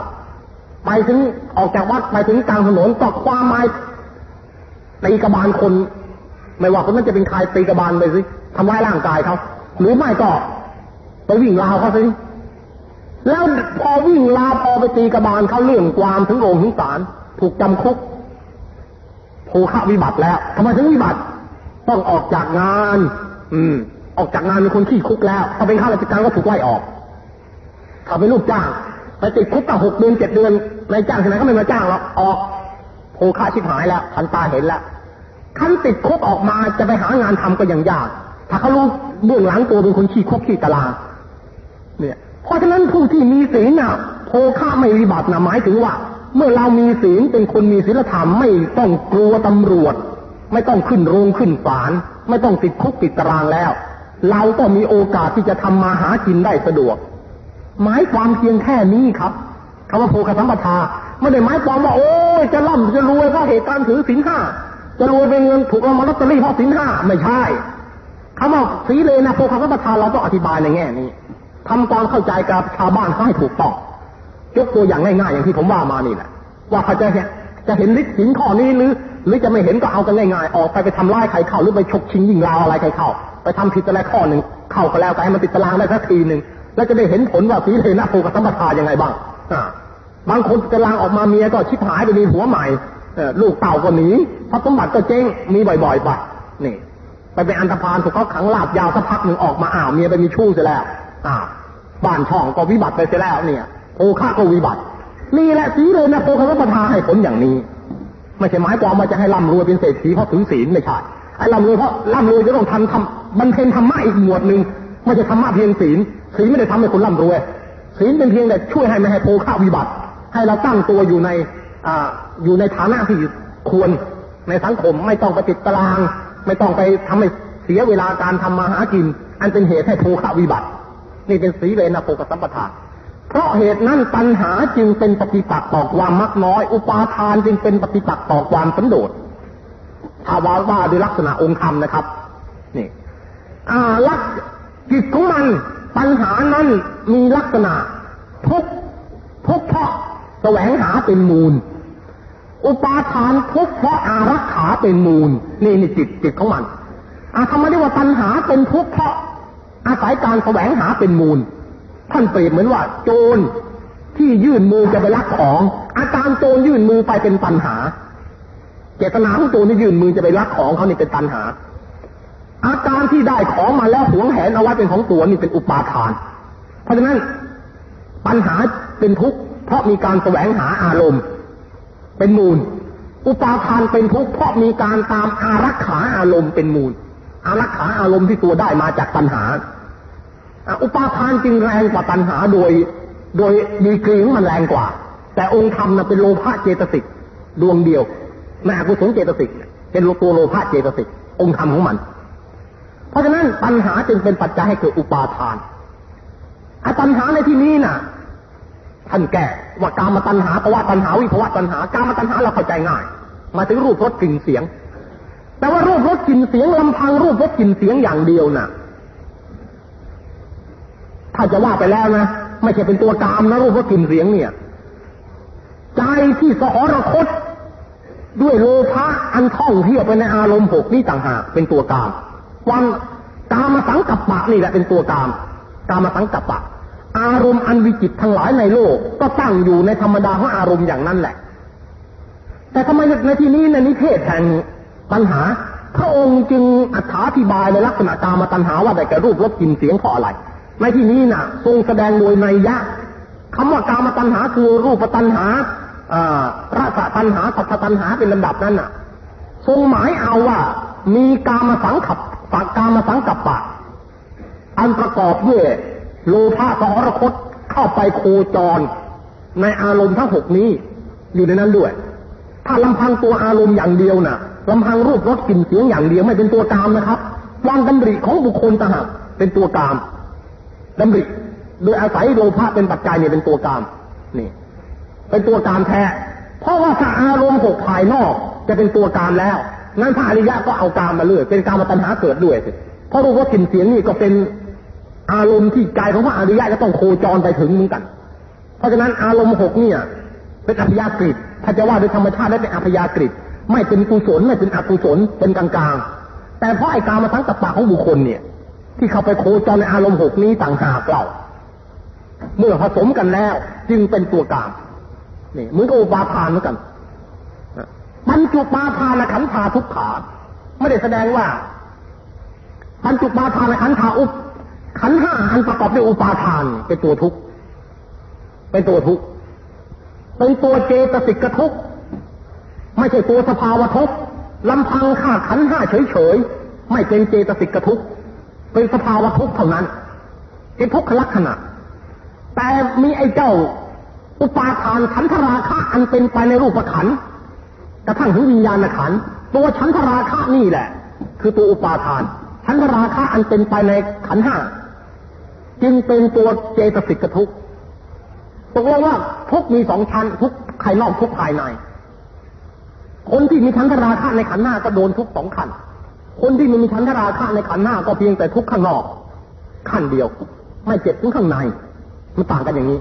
ไปถึงออกจากวัดไปถึงกลางถนนก็คว้าไม้ ตีกระบาลคน ไม่ว่าคนนั้นจะเป็นใครตีกระบาลไปสิทำร้ายร่างกายเขาหรือไม่ก็ไปวิ่งราวเขาสิแล้วพอวิ่งราวพอไปตีกระบาลเขาเรื่องความถึงโรงถึงศาลถูกจำคุกผูกวิบัติแล้วทำไมถึงวิบัติ ต้องออกจากงาน อืม ออกจากงานเป็นคนขี้คุกแล้ว ถ้าเป็นข้าราชการก็ถูกไล่ออก ถ้าเป็นลูกจ้างไปติดคุกตั้งหกเดือนเจ็ดเดือนนายจ้างที่ไหนก็ไม่มาจ้างหรอกออก โผค่าชิบหายแล้วทันตาเห็นแล้วขั้นติดคุกออกมาจะไปหางานทำก็ยังยาก ถ้าเขารู้เบื้องหลังตัวเป็นคนขี้คุกขี้ตาราเนี่ย เพราะฉะนั้นผู้ที่มีศีลน่ะโค่าไม่วิบัตินะหมายถึงว่า เมื่อเรามีศีลเป็นคนมีศีลธรรมไม่ต้องกลัวตำรวจ ไม่ต้องขึ้นโรงขึ้นศาลไม่ต้องติดคุกติดตารางแล้ว เราก็มีโอกาสที่จะทำมาหากินได้สะดวก หมายความเพียงแค่นี้ครับคำว่าโภคสัมปทา ไม่ได้หมายความว่าโอ้ยจะร่ำจะรวยเพราะเหตุการณ์ถือสินห้าจะรวยเป็นเงินถูกรางวัลลอตเตอรี่เพราะสินห้าไม่ใช่คำว่าสีเลนะโภคสัมปทาเราต้องอธิบายในแง่นี้ทำความเข้าใจกับชาวบ้านให้ถูกต้องยกตัวอย่างง่ายๆอย่างที่ผมว่ามานี่แหละว่าเขาจะเห็นจะเห็นฤทธิ์สินข้อนี้หรือ หรือจะไม่เห็นก็เอากันง่ายๆออกไปไปทำร้ายใครเข้าหรือไปฉกชิงยิงราวอะไรใครเข้า ไปทำผิดอะไรข้อหนึ่งเข้าก็แล้วไปให้มันติดตารางได้สักทีหนึ่งแล้วจะได้เห็นผลว่าสีเลนะโภคสัมปทายังไงบ้างอ่า บางคนตารางออกมาเมียก็ชิบหายไปมีหัวใหม่ลูกเต่าก็หนีทรัพย์สมบัติก็เจ๊งมีบ่อยๆไปนี่ ไปเป็นอันธพาลถูกเขาขังลาบยาวสักพักหนึ่งออกมาอ้าวเมียไปมีชู้เสียแล้วอ้าวบ้านช่องก็วิบัติไปเสียแล้วเนี่ยโภคะก็วิบัตินี่แหละสีเลยนะโภคะประทาให้ผลอย่างนี้ ไม่ใช่หมายความว่าจะให้ร่ำรวยเป็นเศรษฐีเพราะถือศีลไม่ใช่ไอ้ร่ำรวยเพราะร่ำรวยจะต้องทำทำบรรเพ็ญธรรมะอีกหมวดหนึ่งไม่ใช่ธรรมะเพียงศีลศีลไม่ได้ทำให้คนร่ำรวยศีลเป็นเพียงแต่ช่วยให้ไม่ให้โภคะวิบัติ ให้เราตั้งตัวอยู่ในออยู่ในฐานะที่ควรในสังคมไม่ต้องไปติดตาราง ไม่ต้องไปทำให้เสียเวลาการทำมาหากิน อันเป็นเหตุให้โภคะวิบัติ นี่เป็นสีเลนะโภกสัมปทาเพราะเหตุนั้นตัณหาจึงเป็นปฏิปักษ์ต่อความมักน้อย อุปาทานจึงเป็นปฏิปักษ์ต่อความสันโดษถ้าว่าว่าด้วยลักษณะองค์ธรรมนะครับ นี่อ่าลักจิตของมันปัญหานั้นมีลักษณะทุกทุกเพราะ แสวงหาเป็นมูล อุปาทานทุกเพราะอารักขาเป็นมูล นี่นี่จิตจิตของมันอาทำไมเรียกว่าปัญหาเป็นทุกข์เพราะอาศัยการแสวงหาเป็นมูล ท่านเปรียบเหมือนว่า โจรที่ยื่นมือจะไปลักของ อาการโจรยื่นมือไปเป็นปัญหา เจตนาของโจรที่ยื่นมือจะไปลักของเขานี่เป็นปัญหา อาการที่ได้ของมาแล้วหวงแหนเอาไว้เป็นของตัวนี่เป็นอุปาทาน เพราะฉะนั้นปัญหาเป็นทุกข์ เพราะมีการแสวงหาอารมณ์ เป็นมูล อุปาทานเป็นทุกข์เพราะมีการตามอารักขาอารมณ์เป็นมูล อารักขาอารมณ์ที่ตัวได้มาจากปัญหา อุปาทานจึงแรงกว่าตัณหาโดย โดยดีกรีของมันแรงกว่า แต่องค์ธรรมนะเป็นโลภะเจตสิกดวงเดียวในอกุศลเจตสิกเป็นตัวโลภะเจตสิกองค์ธรรมของมัน เพราะฉะนั้นปัญหาจึงเป็นปัจจัยให้เกิดอุปาทานอาตัณหาในที่นี้น่ะ ท่านแก่ว่าการมาตัณหาภาวะตัณหาวิภาวะตัณหาการมาตัณหาเราเข้าใจง่าย มาถึงรูปรสกลิ่นเสียง แต่ว่ารูปรสกลิ่นเสียงลำพังรูปรสกลิ่นเสียงอย่างเดียวน่ะ ถ้าจะว่าไปแล้วนะไม่ใช่เป็นตัวกามนะรูปรสกลิ่นเสียงเนี่ย ใจที่สหรคตด้วยโลภะอันท่องเที่ยวไปในอารมณ์หกนี่ต่างหากเป็นตัวกามวันกามสังกัปปะนี่แหละเป็นตัวกาม กามสังกัปปะ อารมณ์อันวิจิตทั้งหลายในโลก ก็ตั้งอยู่ในธรรมดาของอารมณ์อย่างนั้นแหละ แต่ทำไมในที่นี้ในนิเทศแห่งปัญหา พระองค์จึงอธิบายในลักษณะกามตัณหาว่าได้แก่รูปรสกลิ่นเสียงเพราะอะไร ในที่นี้น่ะ ทรงแสดงโดยในยะคำว่ากามตัณหาคือรูปตัณหาอ่ารสตัณหาสัทธตัณหาเป็นลำดับนั้นน่ะ ทรงหมายเอาว่ามีกามสังขับกามสังกัปปะ อันประกอบด้วย โลภะสหรคตเข้าไปโคจร ในอารมณ์ทั้งหกนี้ อยู่ในนั้นด้วย ถ้าลำพังตัวอารมณ์อย่างเดียวน่ะลำพังรูปรสกลิ่นเสียงอย่างเดียวไม่เป็นตัวกามนะครับวางดำริของบุคคลต่างหากเป็นตัวกามดำริ โดยอาศัยโลภะเป็นปัจจัยเนี่ยเป็นตัวกาม นี่ เป็นตัวกามแท้ เพราะว่าถ้าอารมณ์หกภายนอกจะเป็นตัวกามแล้วงั้นพระอริยะก็เอากามมาเลื่อยเป็นกามตัณหาเกิดด้วยเพราะรู้ว่ากลิ่นเสียงนี่ก็เป็น อารมณ์ที่ใจของพระอริยะจะต้องโคจรไปถึงเหมือนกัน เพราะฉะนั้นอารมณ์หกเนี่ย เป็นอัพยากฤิถ้าจะว่าโดยธรรมชาติได้เป็นอัพยากฤิไม่เป็นกุศลไม่เป็นอกุศลเป็นกลางๆ แต่เพราะไอ้การมาทั้งตะปะของบุคคลเนี่ย ที่เข้าไปโคจรในอารมณ์หกนี้ต่างหากเราเมื่อผสมกันแล้วจึงเป็นตัวกลางนี่เหมือนกับอุปาทานเหมือนกันบรรจุปาทานขันธาทุกขา ไม่ได้แสดงว่าบรรจุปาทานขันธาอุป ขันห้าอันประกอบด้วยอุปาทานเป็นตัวทุกข์เป็นตัวทุกข์เป็นตัวเจตสิกทุกข์ไม่ใช่ตัวสภาวะทุกข์ลำพังข้าขันห้าเฉยๆไม่เป็นเจตสิกทุกข์เป็นสภาวะทุกข์เท่านั้นเป็นทุกขลักษณะ แต่มีไอ้เจ้า อุปาทานขันธราคะอันเป็นไปในรูปขันกระทั่งถึงวิญญาณขันตัวฉันทราคะนี่แหละ คือตัวอุปาทานฉันทราคะอันเป็นไปในขันห้า จึงเป็นตัวเจตสิกทุกตกลงว่าทุกมีสองชั้นทุกภายนอกทุกภายใน คนที่มีชั้นทราคะในขันหน้าก็โดนทุกสองขัน คนที่ไม่มีชั้นทราคะในขันหน้าก็เพียงแต่ทุกข้างนอก ขั้นเดียว ไม่เจ็บทั้งข้างใน มันต่างกันอย่างนี้